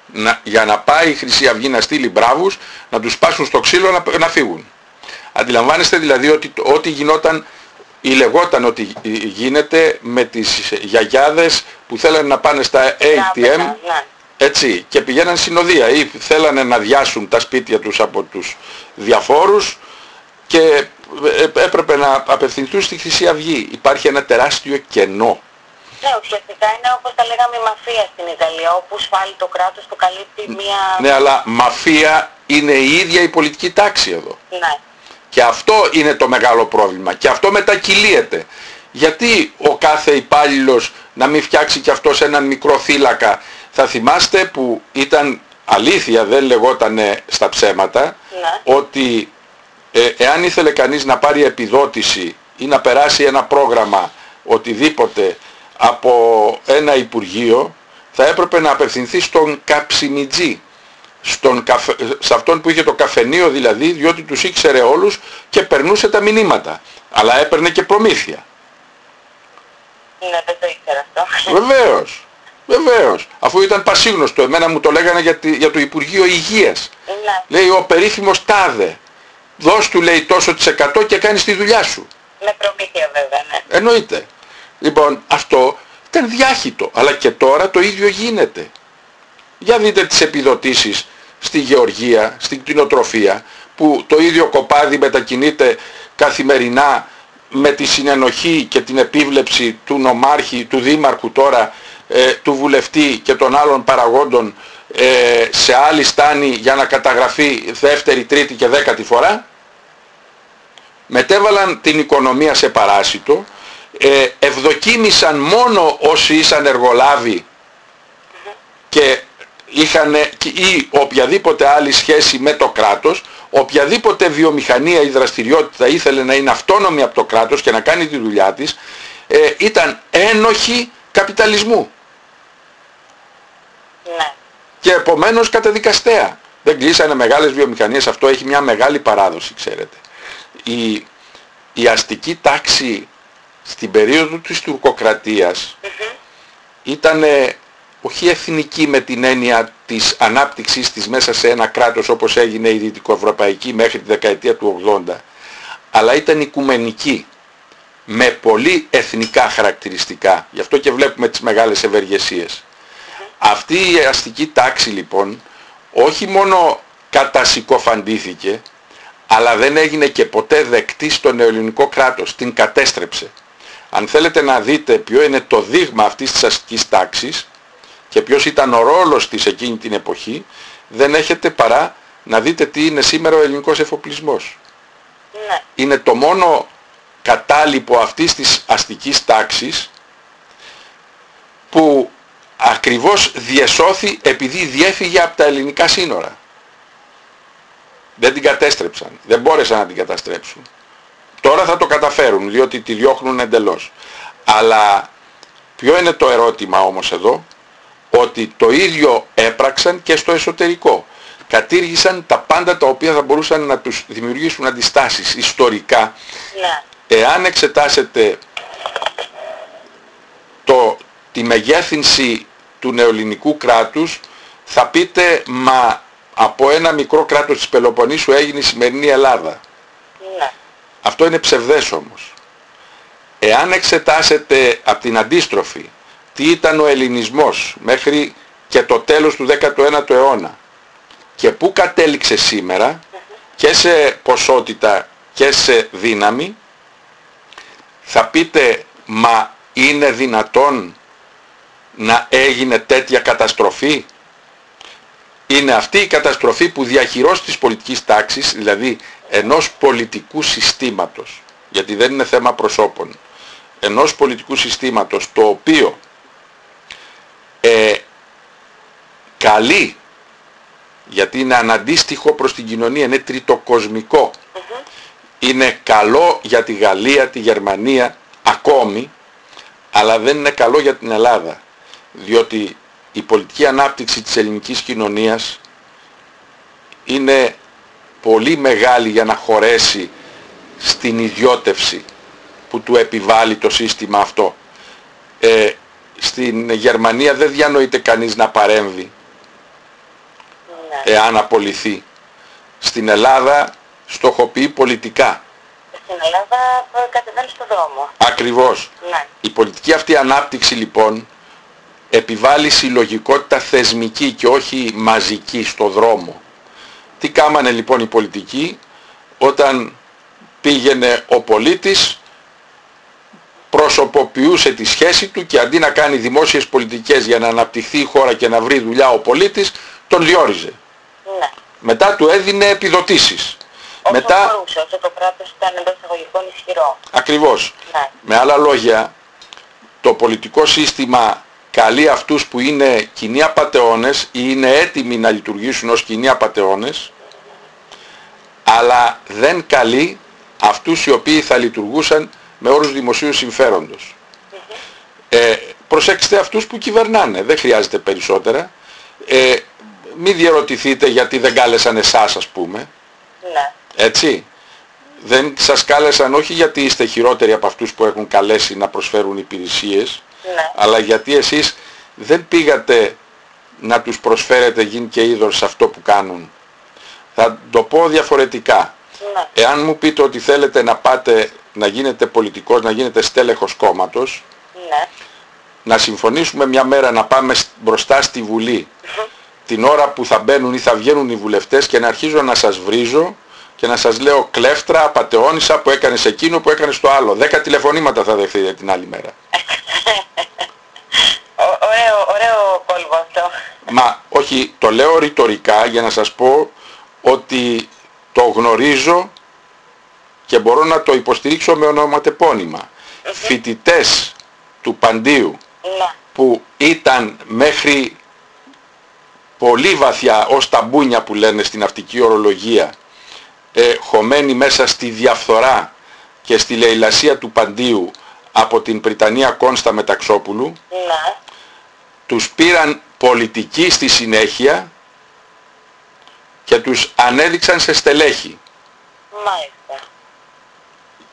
Να, για να πάει η Χρυσή Αυγή να στείλει μπράβους, να τους πάσουν στο ξύλο να, να φύγουν. Αντιλαμβάνεστε δηλαδή ότι ό,τι γινόταν ή λεγόταν ότι γίνεται με τις γιαγιάδες που θέλανε να πάνε στα ATM Ναι. έτσι και πηγαίναν συνοδεία ή θέλανε να διάσουν τα σπίτια τους από τους διαφόρους και ε, έπρεπε να απευθυνθούν στη Χρυσή Αυγή. Υπάρχει ένα τεράστιο κενό. Ναι, ουσιαστικά είναι όπως τα λέγαμε η μαφία στην Ιταλία, όπου σφάλει το κράτος, το καλύπτει μία... Ναι, αλλά μαφία είναι η ίδια η πολιτική τάξη εδώ. Ναι. Και αυτό είναι το μεγάλο πρόβλημα. Και αυτό μετακυλίεται. Γιατί ο κάθε υπάλληλος να μην φτιάξει και αυτός έναν μικρό θύλακα. Θα θυμάστε που ήταν αλήθεια, δεν λεγότανε στα ψέματα, Ναι. ότι ε, εάν ήθελε κανείς να πάρει επιδότηση ή να περάσει ένα πρόγραμμα οτιδήποτε από ένα Υπουργείο, θα έπρεπε να απευθυνθεί στον καψιμιτζή στον καφε... σε αυτόν που είχε το καφενείο δηλαδή, διότι τους ήξερε όλους και περνούσε τα μηνύματα. Αλλά έπαιρνε και προμήθεια. Ναι, δεν το ήξερα αυτό. Βεβαίως. Βεβαίως. Αφού ήταν πασίγνωστο. Εμένα μου το λέγανε για, τη- για το Υπουργείο Υγείας. Ναι. Λέει ο περίφημος τάδε. Δώσ' του λέει τόσο της εκατό και κάνεις τη δουλειά σου. Με προμήθεια βέβαια, ναι. Εννοείται. Λοιπόν, αυτό ήταν διάχυτο. Αλλά και τώρα το ίδιο γίνεται. Για δείτε τις επιδοτήσεις στη γεωργία, στην κτηνοτροφία, που το ίδιο κοπάδι μετακινείται καθημερινά με τη συνενοχή και την επίβλεψη του νομάρχη, του δήμαρχου τώρα, ε, του βουλευτή και των άλλων παραγόντων ε, σε άλλη στάνη για να καταγραφεί δεύτερη, τρίτη και δέκατη φορά. Μετέβαλαν την οικονομία σε παράσιτο, ε, ευδοκίμησαν μόνο όσοι ήσαν εργολάβοι και είχαν ή οποιαδήποτε άλλη σχέση με το κράτος, οποιαδήποτε βιομηχανία ή δραστηριότητα ήθελε να είναι αυτόνομη από το κράτος και να κάνει τη δουλειά της, ε, ήταν ένοχοι καπιταλισμού Ναι. και επομένως καταδικαστέα. Δεν κλείσανε μεγάλες βιομηχανίες, αυτό έχει μια μεγάλη παράδοση, ξέρετε. Η, η αστική τάξη στην περίοδο της τουρκοκρατίας ήταν όχι εθνική με την έννοια της ανάπτυξης της μέσα σε ένα κράτος όπως έγινε η Δυτικοευρωπαϊκή μέχρι τη δεκαετία του 80 αλλά ήταν οικουμενική με πολύ εθνικά χαρακτηριστικά. Γι' αυτό και βλέπουμε τις μεγάλες ευεργεσίες. Αυτή η αστική τάξη λοιπόν όχι μόνο κατασυκοφαντήθηκε αλλά δεν έγινε και ποτέ δεκτή στο νεοελληνικό κράτος, την κατέστρεψε. Αν θέλετε να δείτε ποιο είναι το δείγμα αυτής της αστικής τάξης και ποιος ήταν ο ρόλος της εκείνη την εποχή, δεν έχετε παρά να δείτε τι είναι σήμερα ο ελληνικός εφοπλισμός. Ναι. Είναι το μόνο κατάλοιπο αυτής της αστικής τάξης που ακριβώς διεσώθη επειδή διέφυγε από τα ελληνικά σύνορα. Δεν την κατέστρεψαν. Δεν μπόρεσαν να την καταστρέψουν. Τώρα θα το καταφέρουν διότι τη διώχνουν εντελώς. Αλλά ποιο είναι το ερώτημα όμως εδώ, ότι το ίδιο έπραξαν και στο εσωτερικό. Κατήργησαν τα πάντα τα οποία θα μπορούσαν να τους δημιουργήσουν αντιστάσεις ιστορικά. Ναι. Εάν εξετάσετε το, τη μεγέθυνση του νεοελληνικού κράτους, θα πείτε μα από ένα μικρό κράτος της Πελοποννήσου έγινε η σημερινή Ελλάδα. Ναι. Αυτό είναι ψευδές όμως. Εάν εξετάσετε από την αντίστροφη τι ήταν ο ελληνισμός μέχρι και το τέλος του 19ου αιώνα; Και πού κατέληξε σήμερα και σε ποσότητα και σε δύναμη; Θα πείτε μα είναι δυνατόν να έγινε τέτοια καταστροφή; Είναι αυτή η καταστροφή που διαχειρός της πολιτικής τάξης, δηλαδή ενός πολιτικού συστήματος, γιατί δεν είναι θέμα προσώπων, ενός πολιτικού συστήματος το οποίο ε, καλεί γιατί είναι αναντίστοιχο προς την κοινωνία, είναι τριτοκοσμικό. Είναι καλό για τη Γαλλία, τη Γερμανία, ακόμη, αλλά δεν είναι καλό για την Ελλάδα. Διότι η πολιτική ανάπτυξη της ελληνικής κοινωνίας είναι πολύ μεγάλη για να χωρέσει στην ιδιώτευση που του επιβάλλει το σύστημα αυτό. Ε, στην Γερμανία δεν διανοείται κανείς να παρέμβει ναι. εάν απολυθεί. Στην Ελλάδα στοχοποιεί πολιτικά. Στην Ελλάδα κατεβαίνει στον δρόμο. Ακριβώς. Ναι. Η πολιτική αυτή ανάπτυξη λοιπόν επιβάλλει συλλογικότητα θεσμική και όχι μαζική στο δρόμο. Τι κάμανε λοιπόν οι πολιτικοί όταν πήγαινε ο πολίτης προσωποποιούσε τη σχέση του και αντί να κάνει δημόσιες πολιτικές για να αναπτυχθεί η χώρα και να βρει δουλειά ο πολίτης, τον διόριζε. Ναι. Μετά του έδινε επιδοτήσεις. Όσο Μετά... μπορούσε, όσο το κράτος ήταν εντός εισαγωγικών ισχυρό. Ακριβώς. Ναι. Με άλλα λόγια, το πολιτικό σύστημα καλεί αυτούς που είναι κοινοί απατεώνες ή είναι έτοιμοι να λειτουργήσουν ως κοινοί απατεώνες, αλλά δεν καλεί αυτούς οι οποίοι θα λειτουργούσαν με όρους δημοσίου συμφέροντος. Ε, προσέξτε αυτούς που κυβερνάνε, δεν χρειάζεται περισσότερα. Ε, μην διαρωτηθείτε γιατί δεν κάλεσαν εσάς ας πούμε. Ναι. Έτσι. Δεν σας κάλεσαν όχι γιατί είστε χειρότεροι από αυτούς που έχουν καλέσει να προσφέρουν υπηρεσίες, ναι. αλλά γιατί εσείς δεν πήγατε να τους προσφέρετε γίνει και είδος σε αυτό που κάνουν. Θα το πω διαφορετικά. Ναι. Εάν μου πείτε ότι θέλετε να πάτε να γίνετε πολιτικός, να γίνετε στέλεχος κόμματος, ναι. να συμφωνήσουμε μια μέρα να πάμε μπροστά στη Βουλή την ώρα που θα μπαίνουν ή θα βγαίνουν οι βουλευτές και να αρχίζω να σας βρίζω και να σας λέω κλέφτρα, απατεώνησα που έκανες εκείνο που έκανες το άλλο. Δέκα τηλεφωνήματα θα δεχθείτε την άλλη μέρα. *laughs* ωραίο, ωραίο κόλβο αυτό. Μα όχι, το λέω ρητορικά για να σας πω ότι το γνωρίζω και μπορώ να το υποστηρίξω με ονοματεπώνυμα. Φοιτητές του Παντίου ναι. που ήταν μέχρι πολύ βαθιά ως τα μπούνια που λένε στην ναυτική ορολογία ε, χωμένοι μέσα στη διαφθορά και στη λαιλασία του Παντίου από την Πριτανία Κόνστα Μεταξόπουλου ναι. τους πήραν πολιτικοί στη συνέχεια και τους ανέδειξαν σε στελέχη. Μάλιστα.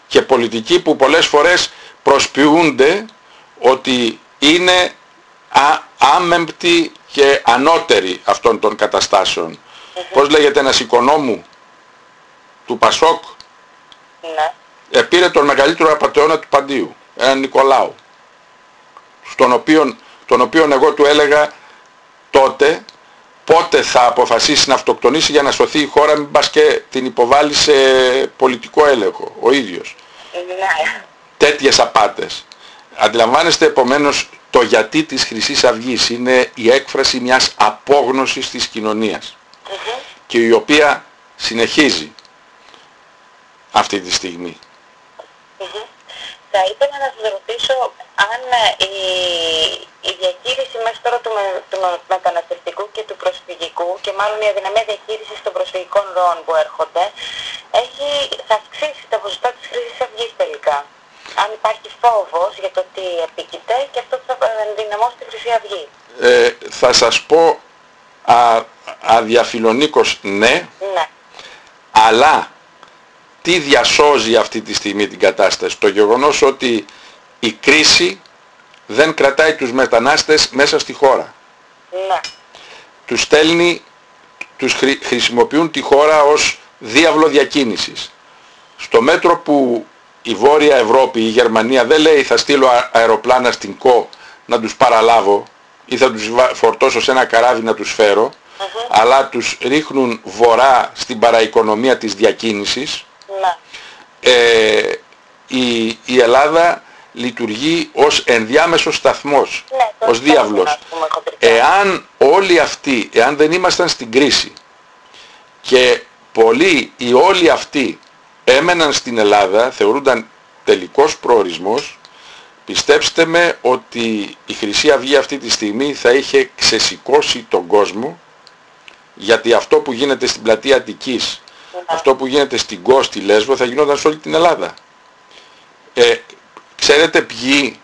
Και πολιτικοί που πολλές φορές προσποιούνται ότι είναι α, άμεμπτοι και ανώτεροι αυτών των καταστάσεων. Πώς λέγεται ένας οικονόμου του Πασόκ, ναι. επήρε τον μεγαλύτερο απατεώνα του Παντίου, έναν Νικολάου, στον οποίον, τον οποίον εγώ του έλεγα τότε πότε θα αποφασίσει να αυτοκτονήσει για να σωθεί η χώρα μην πας και την υποβάλεις σε πολιτικό έλεγχο ο ίδιος. Ναι. Τέτοιες απάτες. Αντιλαμβάνεστε επομένως το γιατί της χρυσής Αυγής είναι η έκφραση μιας απόγνωσης της κοινωνίας και η οποία συνεχίζει αυτή τη στιγμή. Θα ήθελα να σας ρωτήσω αν ε, η, η διαχείριση μέχρι τώρα του, με, του μεταναστευτικού και του προσφυγικού και μάλλον η αδυναμία διαχείρισης των προσφυγικών ροών που έρχονται έχει, θα αυξήσει τα ποσοστά της χρήσης αυγής τελικά. Αν υπάρχει φόβος για το τι επίκειται και αυτό θα ενδυναμώσει τη Χρυσή Αυγή. Ε, θα σας πω α, αδιαφιλονίκως ναι, ναι, αλλά τι διασώζει αυτή τη στιγμή την κατάσταση; Το γεγονός ότι η κρίση δεν κρατάει τους μετανάστες μέσα στη χώρα. Ναι. Τους στέλνει, τους χρησιμοποιούν τη χώρα ως διάβλο διακίνησης. Στο μέτρο που η Βόρεια Ευρώπη, η Γερμανία δεν λέει θα στείλω αεροπλάνα στην ΚΟ να τους παραλάβω ή θα τους φορτώσω σε ένα καράβι να τους φέρω, αλλά τους ρίχνουν βορρά στην παραοικονομία της διακίνησης ναι. ε, η, η Ελλάδα λειτουργεί ως ενδιάμεσος σταθμός, ναι, ως διάβλος. Εάν όλοι αυτοί, εάν δεν ήμασταν στην κρίση και πολλοί ή όλοι αυτοί έμεναν στην Ελλάδα, θεωρούνταν τελικός προορισμός, πιστέψτε με ότι η Χρυσή Αυγή αυτή τη στιγμή θα είχε ξεσηκώσει τον κόσμο Γιατί αυτό που γίνεται στην πλατεία Αττικής, Ναι. αυτό που γίνεται στην Κο, στη Λέσβο, θα γινόταν σε όλη την Ελλάδα. Ε, ξέρετε ποιοι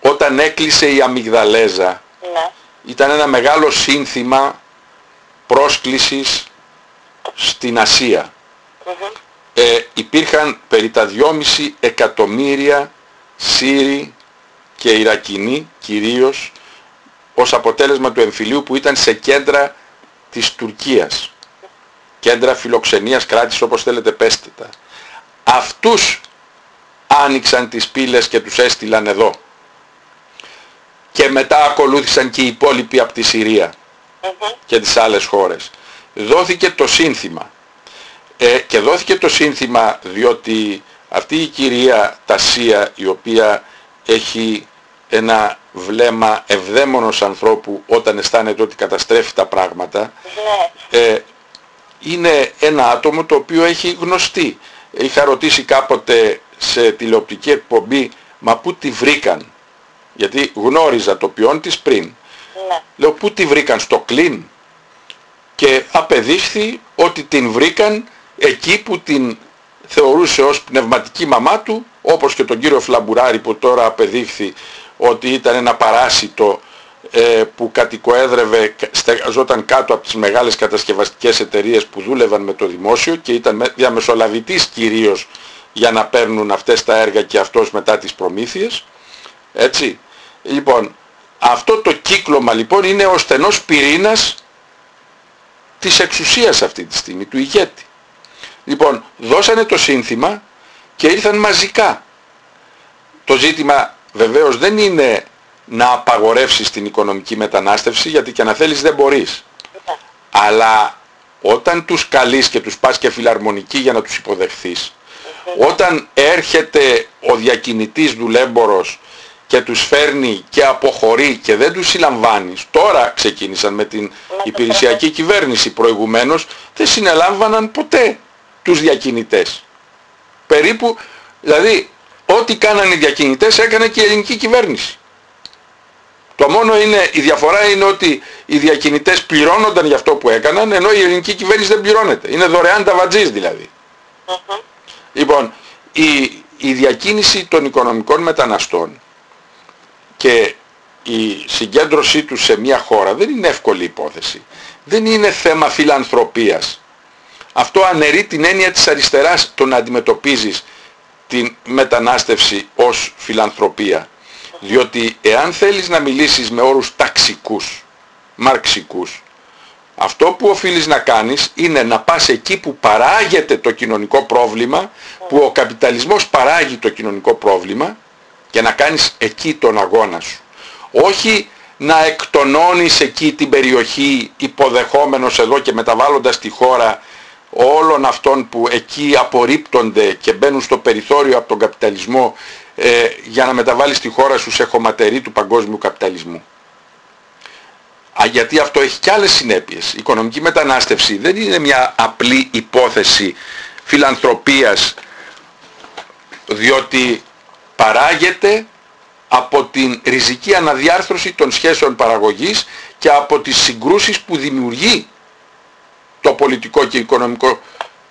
όταν έκλεισε η αμυγδαλέζα Ναι. ήταν ένα μεγάλο σύνθημα πρόσκλησης στην Ασία. Μμμ. Ε, υπήρχαν περί τα 2,5 εκατομμύρια Σύριοι και Ιρακινοί κυρίως ως αποτέλεσμα του εμφυλίου που ήταν σε κέντρα της Τουρκίας. Κέντρα φιλοξενίας κράτης όπως θέλετε πέστε τα. Αυτούς άνοιξαν τις πύλες και τους έστειλαν εδώ. Και μετά ακολούθησαν και οι υπόλοιποι από τη Συρία Μμμ. και τις άλλες χώρες. Δόθηκε το σύνθημα. Ε, και δόθηκε το σύνθημα διότι αυτή η κυρία Τασία η οποία έχει ένα βλέμμα ευδαίμονος ανθρώπου όταν αισθάνεται ότι καταστρέφει τα πράγματα Ναι. ε, είναι ένα άτομο το οποίο έχει γνωστεί. Είχα ρωτήσει κάποτε σε τηλεοπτική εκπομπή μα πού τη βρήκαν; Γιατί γνώριζα το ποιόν της πριν Ναι. Λέω πού τη βρήκαν στο κλίν; Και απεδείχθη ότι την βρήκαν εκεί που την θεωρούσε ως πνευματική μαμά του όπως και τον κύριο Φλαμπουράρη που τώρα απεδείχθη ότι ήταν ένα παράσιτο ε, που κατοικοέδρευε, στεγαζόταν κάτω από τις μεγάλες κατασκευαστικές εταιρείες που δούλευαν με το δημόσιο και ήταν με- διαμεσολαβητής κυρίως για να παίρνουν αυτές τα έργα και αυτός μετά τις προμήθειες. Έτσι. Λοιπόν, αυτό το κύκλωμα λοιπόν είναι ο στενός πυρήνας της εξουσίας αυτή τη στιγμή, του ηγέτη. Λοιπόν, δώσανε το σύνθημα και ήρθαν μαζικά. Το ζήτημα βεβαίως δεν είναι να απαγορεύσεις την οικονομική μετανάστευση γιατί και να θέλεις δεν μπορείς. Ναι. Αλλά όταν τους καλείς και τους πας και φιλαρμονική για να τους υποδεχθείς, όταν έρχεται ο διακινητής δουλέμπορος και τους φέρνει και αποχωρεί και δεν τους συλλαμβάνεις, τώρα ξεκίνησαν με την υπηρεσιακή κυβέρνηση προηγουμένως, δεν συνελάμβαναν ποτέ τους διακινητές. Περίπου, δηλαδή, ό,τι κάνανε οι διακινητές έκανε και η ελληνική κυβέρνηση. Το μόνο είναι, η διαφορά είναι ότι οι διακινητές πληρώνονταν για αυτό που έκαναν, ενώ η ελληνική κυβέρνηση δεν πληρώνεται. Είναι δωρεάν τα βατζής δηλαδή. Μμμ. Λοιπόν, η, η διακίνηση των οικονομικών μεταναστών και η συγκέντρωσή τους σε μια χώρα δεν είναι εύκολη υπόθεση. Δεν είναι θέμα φιλανθρωπίας. Αυτό αναιρεί την έννοια της αριστεράς το να αντιμετωπίζεις την μετανάστευση ως φιλανθρωπία. Διότι εάν θέλεις να μιλήσεις με όρους ταξικούς, μαρξικούς, αυτό που οφείλεις να κάνεις είναι να πας εκεί που παράγεται το κοινωνικό πρόβλημα, που ο καπιταλισμός παράγει το κοινωνικό πρόβλημα και να κάνεις εκεί τον αγώνα σου. Όχι να εκτονώνεις εκεί την περιοχή υποδεχόμενος εδώ και μεταβάλλοντας τη χώρα όλων αυτών που εκεί απορρίπτονται και μπαίνουν στο περιθώριο από τον καπιταλισμό ε, για να μεταβάλεις τη χώρα σου σε χωματερή του παγκόσμιου καπιταλισμού. Α, γιατί αυτό έχει και άλλες συνέπειες. Η οικονομική μετανάστευση δεν είναι μια απλή υπόθεση φιλανθρωπίας διότι παράγεται από την ριζική αναδιάρθρωση των σχέσεων παραγωγής και από τις συγκρούσεις που δημιουργεί το πολιτικό και οικονομικό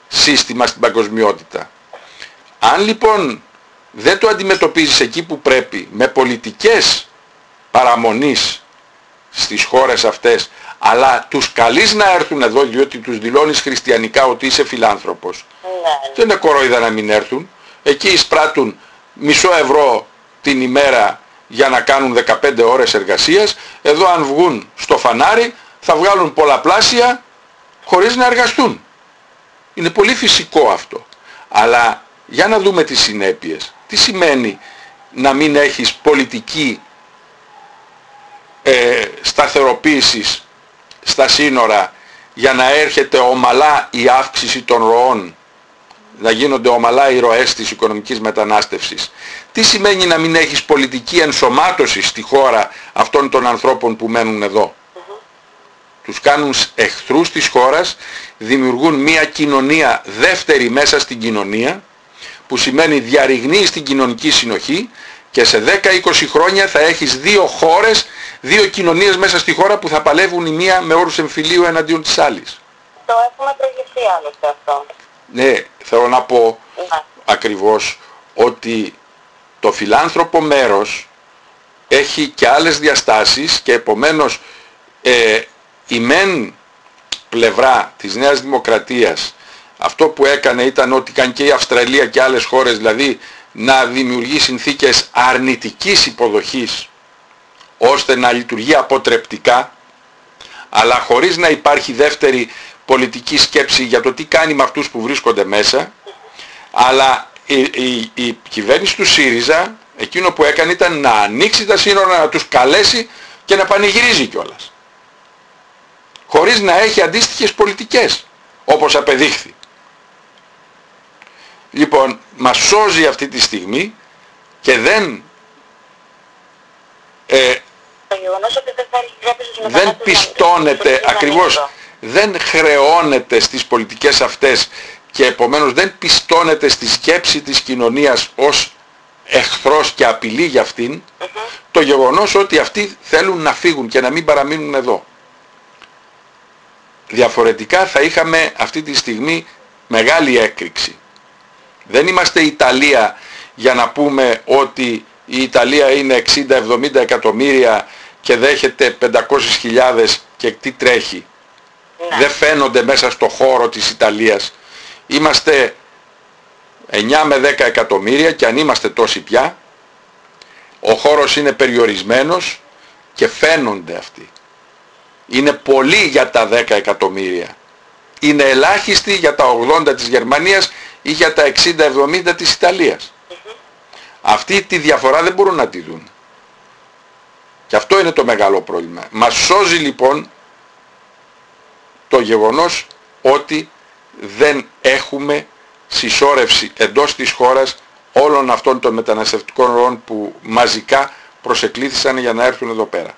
σύστημα στην παγκοσμιότητα. Αν λοιπόν δεν το αντιμετωπίζεις εκεί που πρέπει με πολιτικές παραμονής στις χώρες αυτές. Αλλά τους καλείς να έρθουν εδώ διότι τους δηλώνεις χριστιανικά ότι είσαι φιλάνθρωπος. Ναι. δεν είναι κορόιδα να μην έρθουν. Εκεί εισπράττουν μισό ευρώ την ημέρα για να κάνουν 15 ώρες εργασίας. Εδώ αν βγουν στο φανάρι θα βγάλουν πολλαπλάσια χωρίς να εργαστούν. Είναι πολύ φυσικό αυτό. Αλλά για να δούμε τις συνέπειες. Τι σημαίνει να μην έχεις πολιτική ε, σταθεροποίησης στα σύνορα για να έρχεται ομαλά η αύξηση των ροών να γίνονται ομαλά οι ροές της οικονομικής μετανάστευσης. Τι σημαίνει να μην έχεις πολιτική ενσωμάτωση στη χώρα αυτών των ανθρώπων που μένουν εδώ; Τους κάνουν εχθρούς της χώρας, δημιουργούν μια κοινωνία δεύτερη μέσα στην κοινωνία, που σημαίνει διαρριγνύει στην κοινωνική συνοχή και σε 10-20 χρόνια θα έχεις δύο χώρες δύο κοινωνίες μέσα στη χώρα που θα παλεύουν η μία με όρους εμφυλίου εναντίον της άλλης. Το έχουμε προηγηθεί άλλωστε αυτό. Ναι, θέλω να πω Ναι. ακριβώς ότι το φιλάνθρωπο μέρος έχει και άλλες διαστάσεις και επομένως ε, η μεν πλευρά της Νέας Δημοκρατίας αυτό που έκανε ήταν ότι κάνει και η Αυστραλία και άλλες χώρες δηλαδή να δημιουργεί συνθήκες αρνητικής υποδοχής ώστε να λειτουργεί αποτρεπτικά αλλά χωρίς να υπάρχει δεύτερη πολιτική σκέψη για το τι κάνει με αυτούς που βρίσκονται μέσα αλλά η, η, η κυβέρνηση του ΣΥΡΙΖΑ εκείνο που έκανε ήταν να ανοίξει τα σύνορα, να τους καλέσει και να πανηγυρίζει κιόλας. Χωρίς να έχει αντίστοιχες πολιτικές, όπως απεδείχθη. Λοιπόν, μας σώζει αυτή τη στιγμή και δεν, ε, Το γεγονός ότι δεν θα επιτρέψει στους δεν μετανάστες να- πιστώνεται να- να- ακριβώς, εδώ. δεν χρεώνεται στις πολιτικές αυτές και επομένως δεν πιστώνεται στη σκέψη της κοινωνίας ως εχθρός και απειλή για αυτήν, το γεγονός ότι αυτοί θέλουν να φύγουν και να μην παραμείνουν εδώ. Διαφορετικά θα είχαμε αυτή τη στιγμή μεγάλη έκρηξη. Δεν είμαστε Ιταλία για να πούμε ότι η Ιταλία είναι 60-70 εκατομμύρια και δέχεται 500.000 και τι τρέχει. Ναι. Δεν φαίνονται μέσα στο χώρο της Ιταλίας. Είμαστε 9 με 10 εκατομμύρια και αν είμαστε τόσοι πια, ο χώρος είναι περιορισμένος και φαίνονται αυτοί. Είναι πολλοί για τα 10 εκατομμύρια. Είναι ελάχιστοι για τα 80 της Γερμανίας ή για τα 60-70 της Ιταλίας. Αυτή τη διαφορά δεν μπορούν να τη δουν. Και αυτό είναι το μεγάλο πρόβλημα. Μας σώζει λοιπόν το γεγονός ότι δεν έχουμε συσσόρευση εντός της χώρας όλων αυτών των μεταναστευτικών ροών που μαζικά προσεκλήθησαν για να έρθουν εδώ πέρα.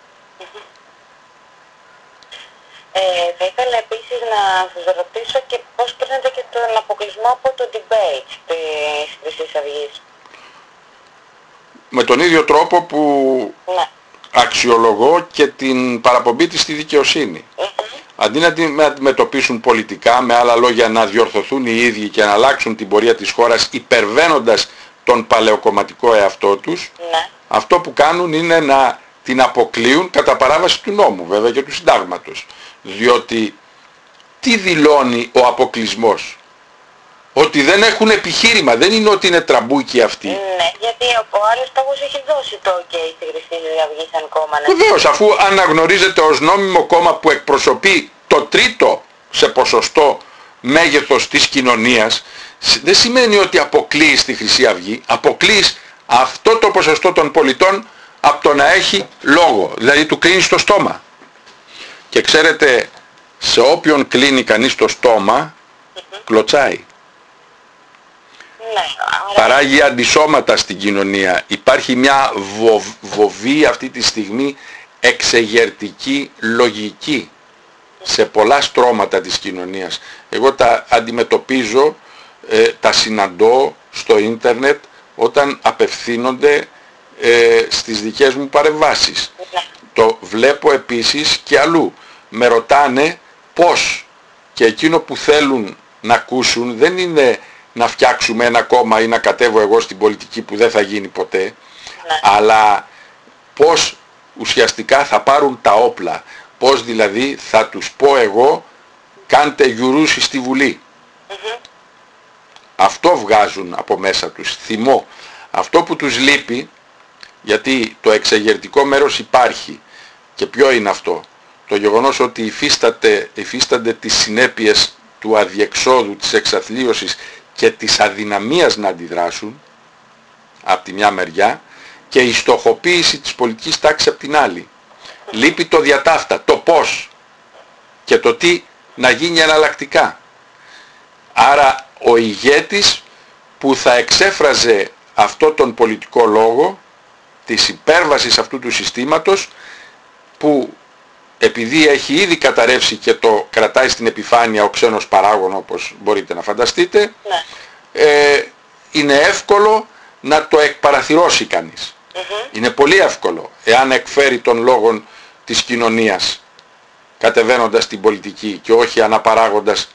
Ε, θα ήθελα επίσης να σας ρωτήσω και πώς κρίνετε και τον αποκλεισμό από το debate της Χρυσής Αυγής. Με τον ίδιο τρόπο που Ναι. Αξιολογώ και την παραπομπή της στη δικαιοσύνη. Μμμ. Αντί να την αντιμετωπίσουν πολιτικά, με άλλα λόγια να διορθωθούν οι ίδιοι και να αλλάξουν την πορεία της χώρας υπερβαίνοντας τον παλαιοκομματικό εαυτό τους, Ναι. αυτό που κάνουν είναι να την αποκλείουν κατά παράβαση του νόμου βέβαια και του συντάγματος. Διότι τι δηλώνει ο αποκλεισμός; Ότι δεν έχουν επιχείρημα, δεν είναι ότι είναι τραμπούκι αυτοί. Ναι, γιατί ο, ο άλλος στόχος έχει δώσει το OK στη Χρυσή Αυγή σαν κόμμα. Ναι. Βεβαίως, αφού αναγνωρίζεται ως νόμιμο κόμμα που εκπροσωπεί το τρίτο σε ποσοστό μέγεθος της κοινωνίας, σ- δεν σημαίνει ότι αποκλείεις τη Χρυσή Αυγή, αποκλείεις αυτό το ποσοστό των πολιτών από το να έχει λόγο, δηλαδή του κλείνεις το στόμα. Και ξέρετε, σε όποιον κλείνει κανείς το στόμα, κλωτσάει. Ναι, άρα παράγει αντισώματα στην κοινωνία. Υπάρχει μια βο- βοβή αυτή τη στιγμή εξεγερτική λογική σε πολλά στρώματα της κοινωνίας. Εγώ τα αντιμετωπίζω, ε, τα συναντώ στο ίντερνετ όταν απευθύνονται ε, στις δικές μου παρεμβάσεις. ναι. Το βλέπω επίσης και αλλού. Με ρωτάνε πώς και εκείνο που θέλουν να ακούσουν δεν είναι να φτιάξουμε ένα κόμμα ή να κατέβω εγώ στην πολιτική που δεν θα γίνει ποτέ, Ναι. αλλά πώς ουσιαστικά θα πάρουν τα όπλα. Πώς δηλαδή θα τους πω εγώ κάντε γιουρούσι στη Βουλή. Αυτό βγάζουν από μέσα τους, θυμό. Αυτό που τους λείπει, γιατί το εξεγερτικό μέρος υπάρχει. Και ποιο είναι αυτό; Το γεγονός ότι υφίσταται, υφίστανται τις συνέπειες του αδιεξόδου, της εξαθλίωσης και της αδυναμίας να αντιδράσουν από τη μια μεριά και η στοχοποίηση της πολιτικής τάξης από την άλλη. Λείπει το διατάφτα, το πώς και το τι να γίνει εναλλακτικά. Άρα ο ηγέτης που θα εξέφραζε αυτό τον πολιτικό λόγο της υπέρβασης αυτού του συστήματος που επειδή έχει ήδη καταρρεύσει και το κρατάει στην επιφάνεια ο ξένος παράγων όπως μπορείτε να φανταστείτε Ναι. ε, είναι εύκολο να το εκπαραθυρώσει κανείς. Είναι πολύ εύκολο εάν εκφέρει των λόγων της κοινωνίας κατεβαίνοντας την πολιτική και όχι αναπαράγοντας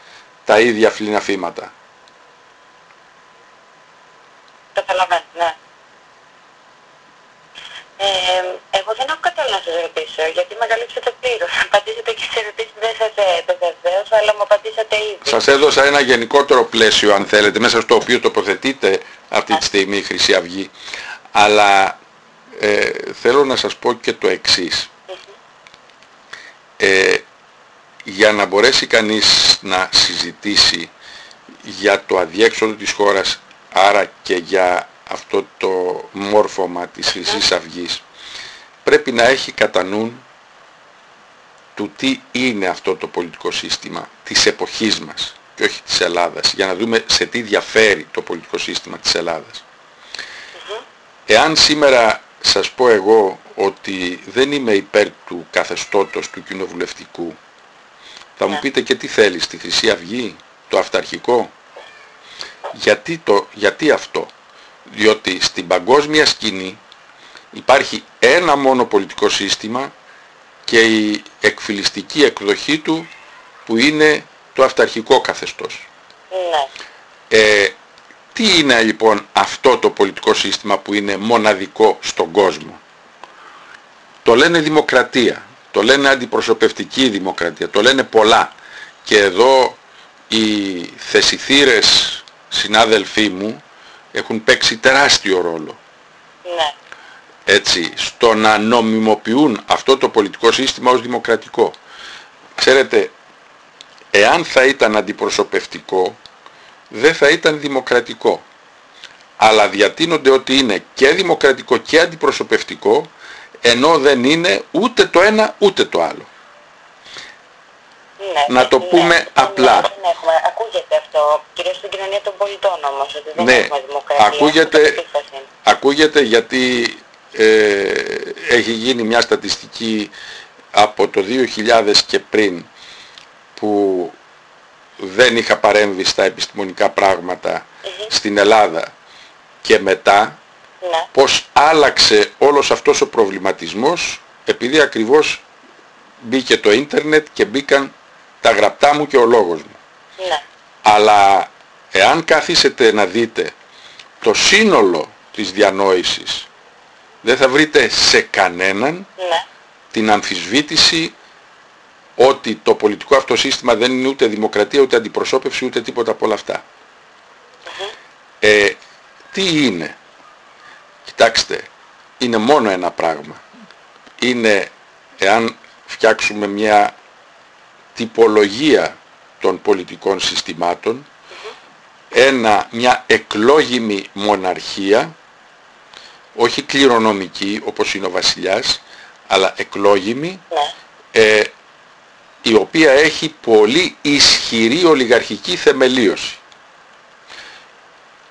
τα ίδια φλιναφήματα. Καταλαβαίνω, ναι. Ε, εγώ δεν έχω κάτι άλλο να σας ρωτήσω, γιατί με καλύψατε πλήρως. *laughs* Απαντήσατε και σε ερωτήσεις δεν σας βεβαίως, αλλά μου απαντήσατε ήδη. Σας έδωσα ένα γενικότερο πλαίσιο, αν θέλετε, μέσα στο οποίο τοποθετείτε αυτή τη στιγμή η Χρυσή Αυγή. Αλλά ε, θέλω να σας πω και το εξής. Ε, για να μπορέσει κανείς να συζητήσει για το αδιέξοδο της χώρας, άρα και για αυτό το μόρφωμα της Χρυσής Αυγής, πρέπει να έχει κατά νου του τι είναι αυτό το πολιτικό σύστημα της εποχής μας και όχι της Ελλάδας, για να δούμε σε τι διαφέρει το πολιτικό σύστημα της Ελλάδας. Εάν σήμερα σας πω εγώ ότι δεν είμαι υπέρ του καθεστώτος του κοινοβουλευτικού, θα μου ναι. πείτε και τι θέλεις, στη Χρυσή Αυγή, το αυταρχικό; Γιατί, το, γιατί αυτό; Διότι στην παγκόσμια σκηνή υπάρχει ένα μόνο πολιτικό σύστημα και η εκφυλιστική εκδοχή του που είναι το αυταρχικό καθεστώς. Ναι. Ε, τι είναι λοιπόν αυτό το πολιτικό σύστημα που είναι μοναδικό στον κόσμο; Το λένε δημοκρατία, το λένε αντιπροσωπευτική δημοκρατία, το λένε πολλά. Και εδώ οι θεσιθήρες συνάδελφοί μου έχουν παίξει τεράστιο ρόλο. Ναι. Έτσι, στο να νομιμοποιούν αυτό το πολιτικό σύστημα ως δημοκρατικό. Ξέρετε, εάν θα ήταν αντιπροσωπευτικό, δεν θα ήταν δημοκρατικό. Αλλά διατείνονται ότι είναι και δημοκρατικό και αντιπροσωπευτικό, ενώ δεν είναι ούτε το ένα ούτε το άλλο. Ναι, να το ναι, πούμε ναι, απλά. Ναι, έχουμε. Ακούγεται αυτό, κυρίως στην κοινωνία των πολιτών όμως, ότι δεν ναι, έχουμε δημοκρατία. Ακούγεται, ακούγεται γιατί ε, έχει γίνει μια στατιστική από το 2000 και πριν που δεν είχα παρέμβει στα επιστημονικά πράγματα στην Ελλάδα και μετά ναι. πως άλλαξε όλος αυτός ο προβληματισμός επειδή ακριβώς μπήκε το ίντερνετ και μπήκαν τα γραπτά μου και ο λόγος μου. Ναι. Αλλά εάν καθίσετε να δείτε το σύνολο της διανόησης δεν θα βρείτε σε κανέναν Ναι. την αμφισβήτηση ότι το πολιτικό αυτό σύστημα δεν είναι ούτε δημοκρατία, ούτε αντιπροσώπευση, ούτε τίποτα από όλα αυτά. Ε, τι είναι; Κοιτάξτε, είναι μόνο ένα πράγμα. Είναι, εάν φτιάξουμε μια τυπολογία των πολιτικών συστημάτων, ένα, μια εκλόγιμη μοναρχία, όχι κληρονομική όπως είναι ο βασιλιάς, αλλά εκλόγιμη, Ναι. ε, η οποία έχει πολύ ισχυρή ολιγαρχική θεμελίωση.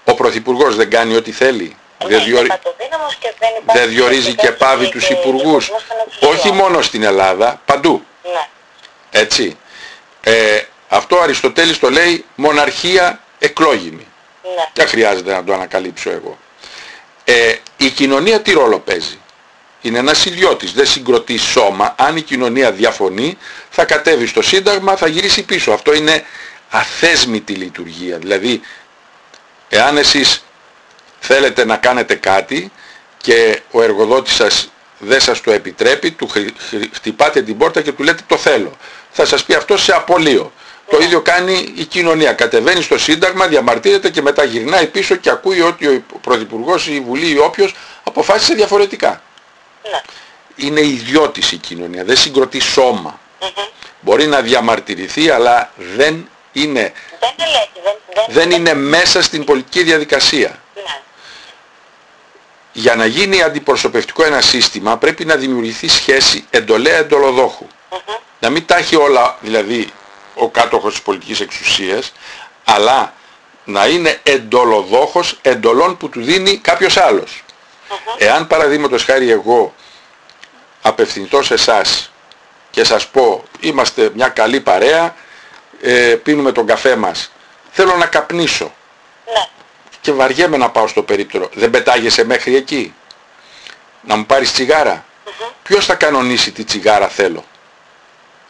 Ο Πρωθυπουργός δεν κάνει ό,τι θέλει. Ναι, Δεν, διορι- είναι παντοδύναμος και δεν υπάρχει δεν διορίζει και πολιτικός πάβει και- τους και υπουργούς. διαχωρισμός των εξουσιών. Όχι μόνο στην Ελλάδα, παντού. Ναι. Έτσι. Ε, αυτό ο Αριστοτέλης το λέει μοναρχία εκλόγιμη. Ναι. Δεν χρειάζεται να το ανακαλύψω εγώ. Ε, η κοινωνία τι ρόλο παίζει; Είναι ένας ιδιώτης, δεν συγκροτεί σώμα. Αν η κοινωνία διαφωνεί, θα κατέβει στο Σύνταγμα, θα γυρίσει πίσω. Αυτό είναι αθέσμητη λειτουργία. Δηλαδή, εάν εσείς θέλετε να κάνετε κάτι και ο εργοδότης σας δεν σας το επιτρέπει, του χρη- χρη- χτυπάτε την πόρτα και του λέτε το θέλω. Θα σας πει αυτό σε απολύω. Το ίδιο κάνει η κοινωνία. Κατεβαίνει στο Σύνταγμα, διαμαρτύρεται και μετά γυρνάει πίσω και ακούει ότι ο Πρωθυπουργός ή η Βουλή ή όποιος αποφάσισε διαφορετικά. Ναι. Είναι ιδιώτης η κοινωνία, δεν συγκροτεί σώμα. Μμμ. Μπορεί να διαμαρτυρηθεί αλλά δεν είναι, Δεν ελέγχει, δεν, δεν, δεν είναι μέσα στην πολιτική διαδικασία. Ναι. Για να γίνει αντιπροσωπευτικό ένα σύστημα πρέπει να δημιουργηθεί σχέση εντολέα εντολοδόχου. Μμμ. Να μην τα έχει όλα δηλαδή ο κάτοχος της πολιτικής εξουσίας, αλλά να είναι εντολοδόχος εντολών που του δίνει κάποιος άλλος. Εάν παραδείγματος χάρη εγώ απευθυνθώ σε εσάς και σας πω είμαστε μια καλή παρέα, ε, πίνουμε τον καφέ μας, θέλω να καπνίσω Ναι. Και βαριέμαι να πάω στο περίπτερο, δεν πετάγεσαι μέχρι εκεί; Να μου πάρεις τσιγάρα; Μμμ. ποιος θα κανονίσει τι τσιγάρα θέλω;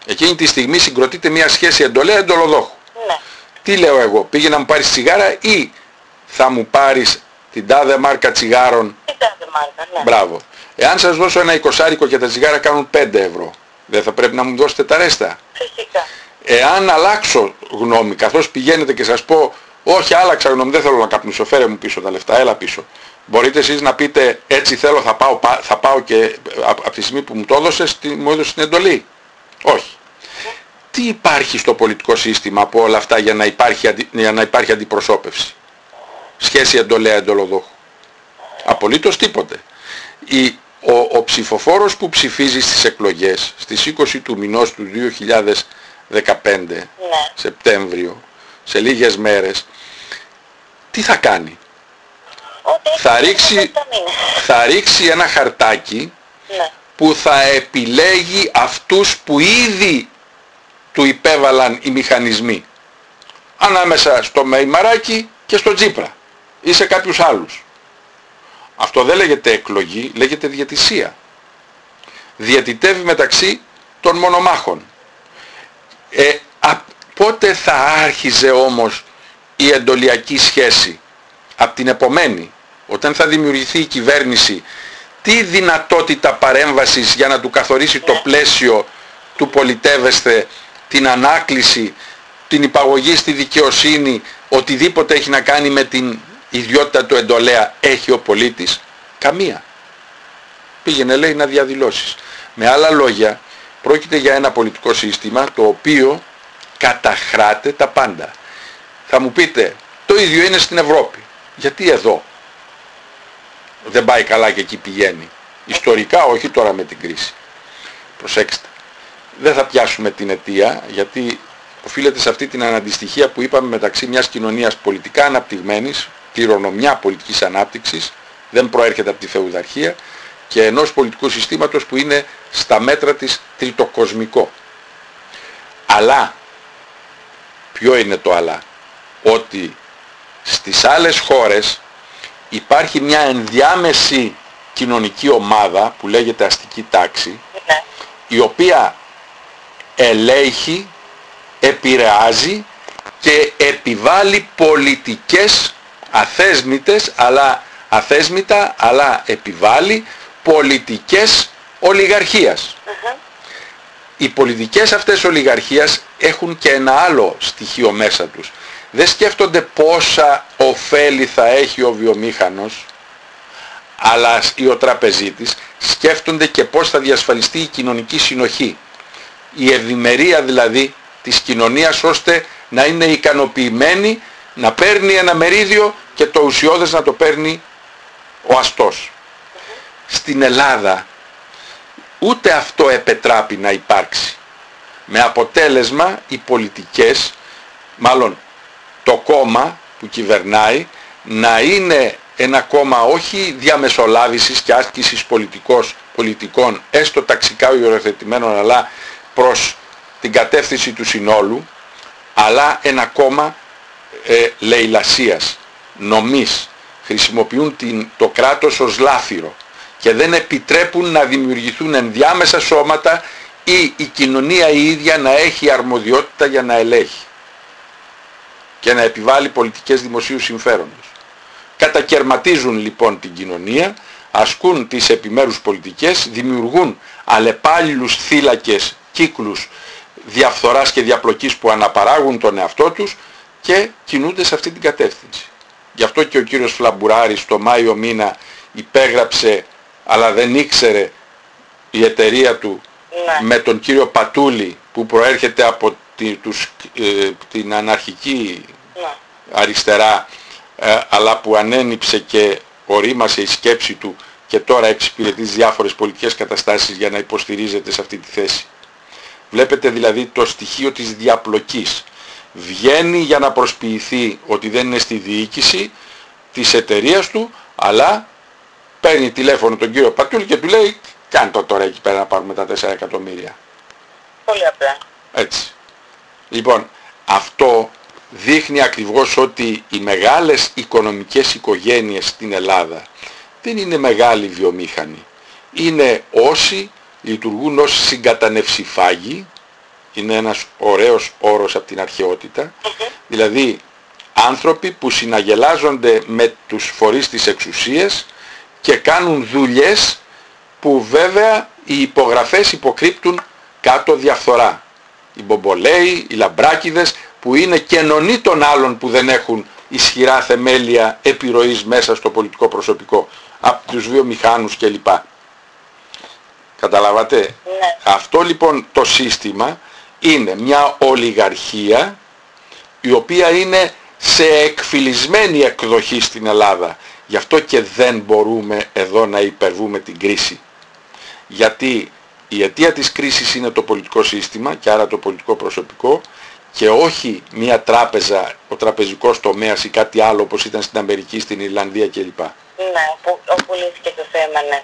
Εκείνη τη στιγμή συγκροτείται μια σχέση εντολέα εντολοδόχου. Ναι. Τι λέω εγώ, πήγε να μου πάρεις τσιγάρα ή θα μου πάρεις την τάδε μάρκα τσιγάρων; Τι τάδε μάρκα, ναι. Μπράβο. Εάν σας δώσω ένα εικοσάρικο και τα τσιγάρα κάνουν 5 ευρώ, δεν θα πρέπει να μου δώσετε τα ρέστα; Φυσικά. Εάν αλλάξω γνώμη, καθώς πηγαίνετε και σας πω, όχι άλλαξα γνώμη, δεν θέλω να καπνίσω, φέρε μου πίσω τα λεφτά, έλα πίσω. Μπορείτε εσείς να πείτε έτσι θέλω, θα πάω, θα πάω και από τη στιγμή που μου το έδωσες, μου έδωσες την εντολή. Όχι. Τι υπάρχει στο πολιτικό σύστημα από όλα αυτά για να υπάρχει, για να υπάρχει αντιπροσώπευση; Σχέση εντολέα-εντολοδόχου. Απολύτως τίποτε. Η, ο, ο ψηφοφόρος που ψηφίζει στις εκλογές στις 20 του μηνός του 2015 Ναι. Σεπτέμβριο σε λίγες μέρες τι θα κάνει; Ό,τι έχει θα γίνει ρίξει, αυτά τα μήνες. θα ρίξει ένα χαρτάκι Ναι. που θα επιλέγει αυτούς που ήδη του υπέβαλαν οι μηχανισμοί ανάμεσα στο Μεϊμαράκι και στο Τζίπρα ή σε κάποιους άλλους. Αυτό δεν λέγεται εκλογή, λέγεται διαιτησία. Διαιτητεύει μεταξύ των μονομάχων. Ε, α, πότε θα άρχιζε όμως η εντολιακή σχέση; Από την επομένη, όταν θα δημιουργηθεί η κυβέρνηση, τι δυνατότητα παρέμβασης για να του καθορίσει το πλαίσιο του πολιτεύεστε, την ανάκληση, την υπαγωγή στη δικαιοσύνη, οτιδήποτε έχει να κάνει με την ιδιότητα του εντολέα έχει ο πολίτης, καμία. Πήγαινε λέει να διαδηλώσεις. Με άλλα λόγια, πρόκειται για ένα πολιτικό σύστημα το οποίο καταχράται τα πάντα. Θα μου πείτε, το ίδιο είναι στην Ευρώπη. Γιατί εδώ δεν πάει καλά και εκεί πηγαίνει; Ιστορικά όχι τώρα με την κρίση. Προσέξτε. Δεν θα πιάσουμε την αιτία γιατί οφείλεται σε αυτή την αναντιστοιχία που είπαμε μεταξύ μιας κοινωνίας πολιτικά αναπτυγμένης, κληρονομιά πολιτικής ανάπτυξης, δεν προέρχεται από τη φεουδαρχία και ενός πολιτικού συστήματος που είναι στα μέτρα της τριτοκοσμικό. Αλλά, ποιο είναι το αλλά, ότι στις άλλες χώρες υπάρχει μια ενδιάμεση κοινωνική ομάδα που λέγεται αστική τάξη Ναι. η οποία ελέγχει, επηρεάζει και επιβάλλει πολιτικές αθέσμητες αλλά αθέσμητα αλλά επιβάλλει πολιτικές ολιγαρχίας. Οι πολιτικές αυτές ολιγαρχίας έχουν και ένα άλλο στοιχείο μέσα τους. Δεν σκέφτονται πόσα ωφέλη θα έχει ο βιομήχανος αλλά ή ο τραπεζίτης σκέφτονται και πώς θα διασφαλιστεί η κοινωνική συνοχή. Η ευημερία δηλαδή της κοινωνίας ώστε να είναι ικανοποιημένη να παίρνει ένα μερίδιο και το ουσιώδες να το παίρνει ο αστός. Στην Ελλάδα ούτε αυτό επετράπει να υπάρξει. Με αποτέλεσμα οι πολιτικές, μάλλον το κόμμα που κυβερνάει, να είναι ένα κόμμα όχι διαμεσολάβησης και άσκησης πολιτικός, πολιτικών, έστω ταξικά οριοθετημένων, αλλά προς την κατεύθυνση του συνόλου, αλλά ένα κόμμα ε, λαιλασίας, νομής, χρησιμοποιούν την, το κράτος ως λάφυρο και δεν επιτρέπουν να δημιουργηθούν ενδιάμεσα σώματα ή η κοινωνία η ίδια να έχει αρμοδιότητα για να ελέγχει και να επιβάλλει πολιτικές δημοσίου συμφέροντος. Κατακαιρματίζουν λοιπόν την κοινωνία, ασκούν τις επιμέρους πολιτικές, δημιουργούν αλλεπάλληλους θύλακες, κύκλους διαφθοράς και διαπλοκής που αναπαράγουν τον εαυτό τους και κινούνται σε αυτή την κατεύθυνση. Γι' αυτό και ο κύριος Φλαμπουράρης το Μάιο μήνα υπέγραψε αλλά δεν ήξερε η εταιρεία του Ναι. με τον κύριο Πατούλη που προέρχεται από τη- τους, ε, την αναρχική Ναι. αριστερά ε, αλλά που ανένυψε και ορίμασε η σκέψη του και τώρα εξυπηρετεί τις διάφορες πολιτικές καταστάσεις για να υποστηρίζεται σε αυτή τη θέση. Βλέπετε δηλαδή το στοιχείο της διαπλοκής. Βγαίνει για να προσποιηθεί ότι δεν είναι στη διοίκηση της εταιρείας του, αλλά παίρνει τηλέφωνο τον κύριο Πατούλη και του λέει κάνε το τώρα εκεί πέρα να πάρουμε τα 4 εκατομμύρια. Πολύ απλά. Έτσι. Λοιπόν, αυτό δείχνει ακριβώς ότι οι μεγάλες οικονομικές οικογένειες στην Ελλάδα δεν είναι μεγάλοι βιομήχανοι. είναι όσοι λειτουργούν ως συγκατανευσιφάγοι, είναι ένας ωραίος όρος από την αρχαιότητα, δηλαδή άνθρωποι που συναγελάζονται με τους φορείς της εξουσίας και κάνουν δουλειές που βέβαια οι υπογραφές υποκρύπτουν κάτω διαφθορά. Οι μπομπολέοι, οι λαμπράκιδες που είναι κενονοί των άλλων που δεν έχουν ισχυρά θεμέλια επιρροής μέσα στο πολιτικό προσωπικό από τους βιομηχάνους κλπ. Καταλάβατε; Ναι. Αυτό λοιπόν το σύστημα είναι μια ολιγαρχία η οποία είναι σε εκφυλισμένη εκδοχή στην Ελλάδα. Γι' αυτό και δεν μπορούμε εδώ να υπερβούμε την κρίση. Γιατί η αιτία της κρίσης είναι το πολιτικό σύστημα και άρα το πολιτικό προσωπικό και όχι μια τράπεζα, ο τραπεζικός τομέας ή κάτι άλλο όπως ήταν στην Αμερική, στην Ιρλανδία κλπ. Ναι, όπου, όπου λύθηκε το θέμα, ναι.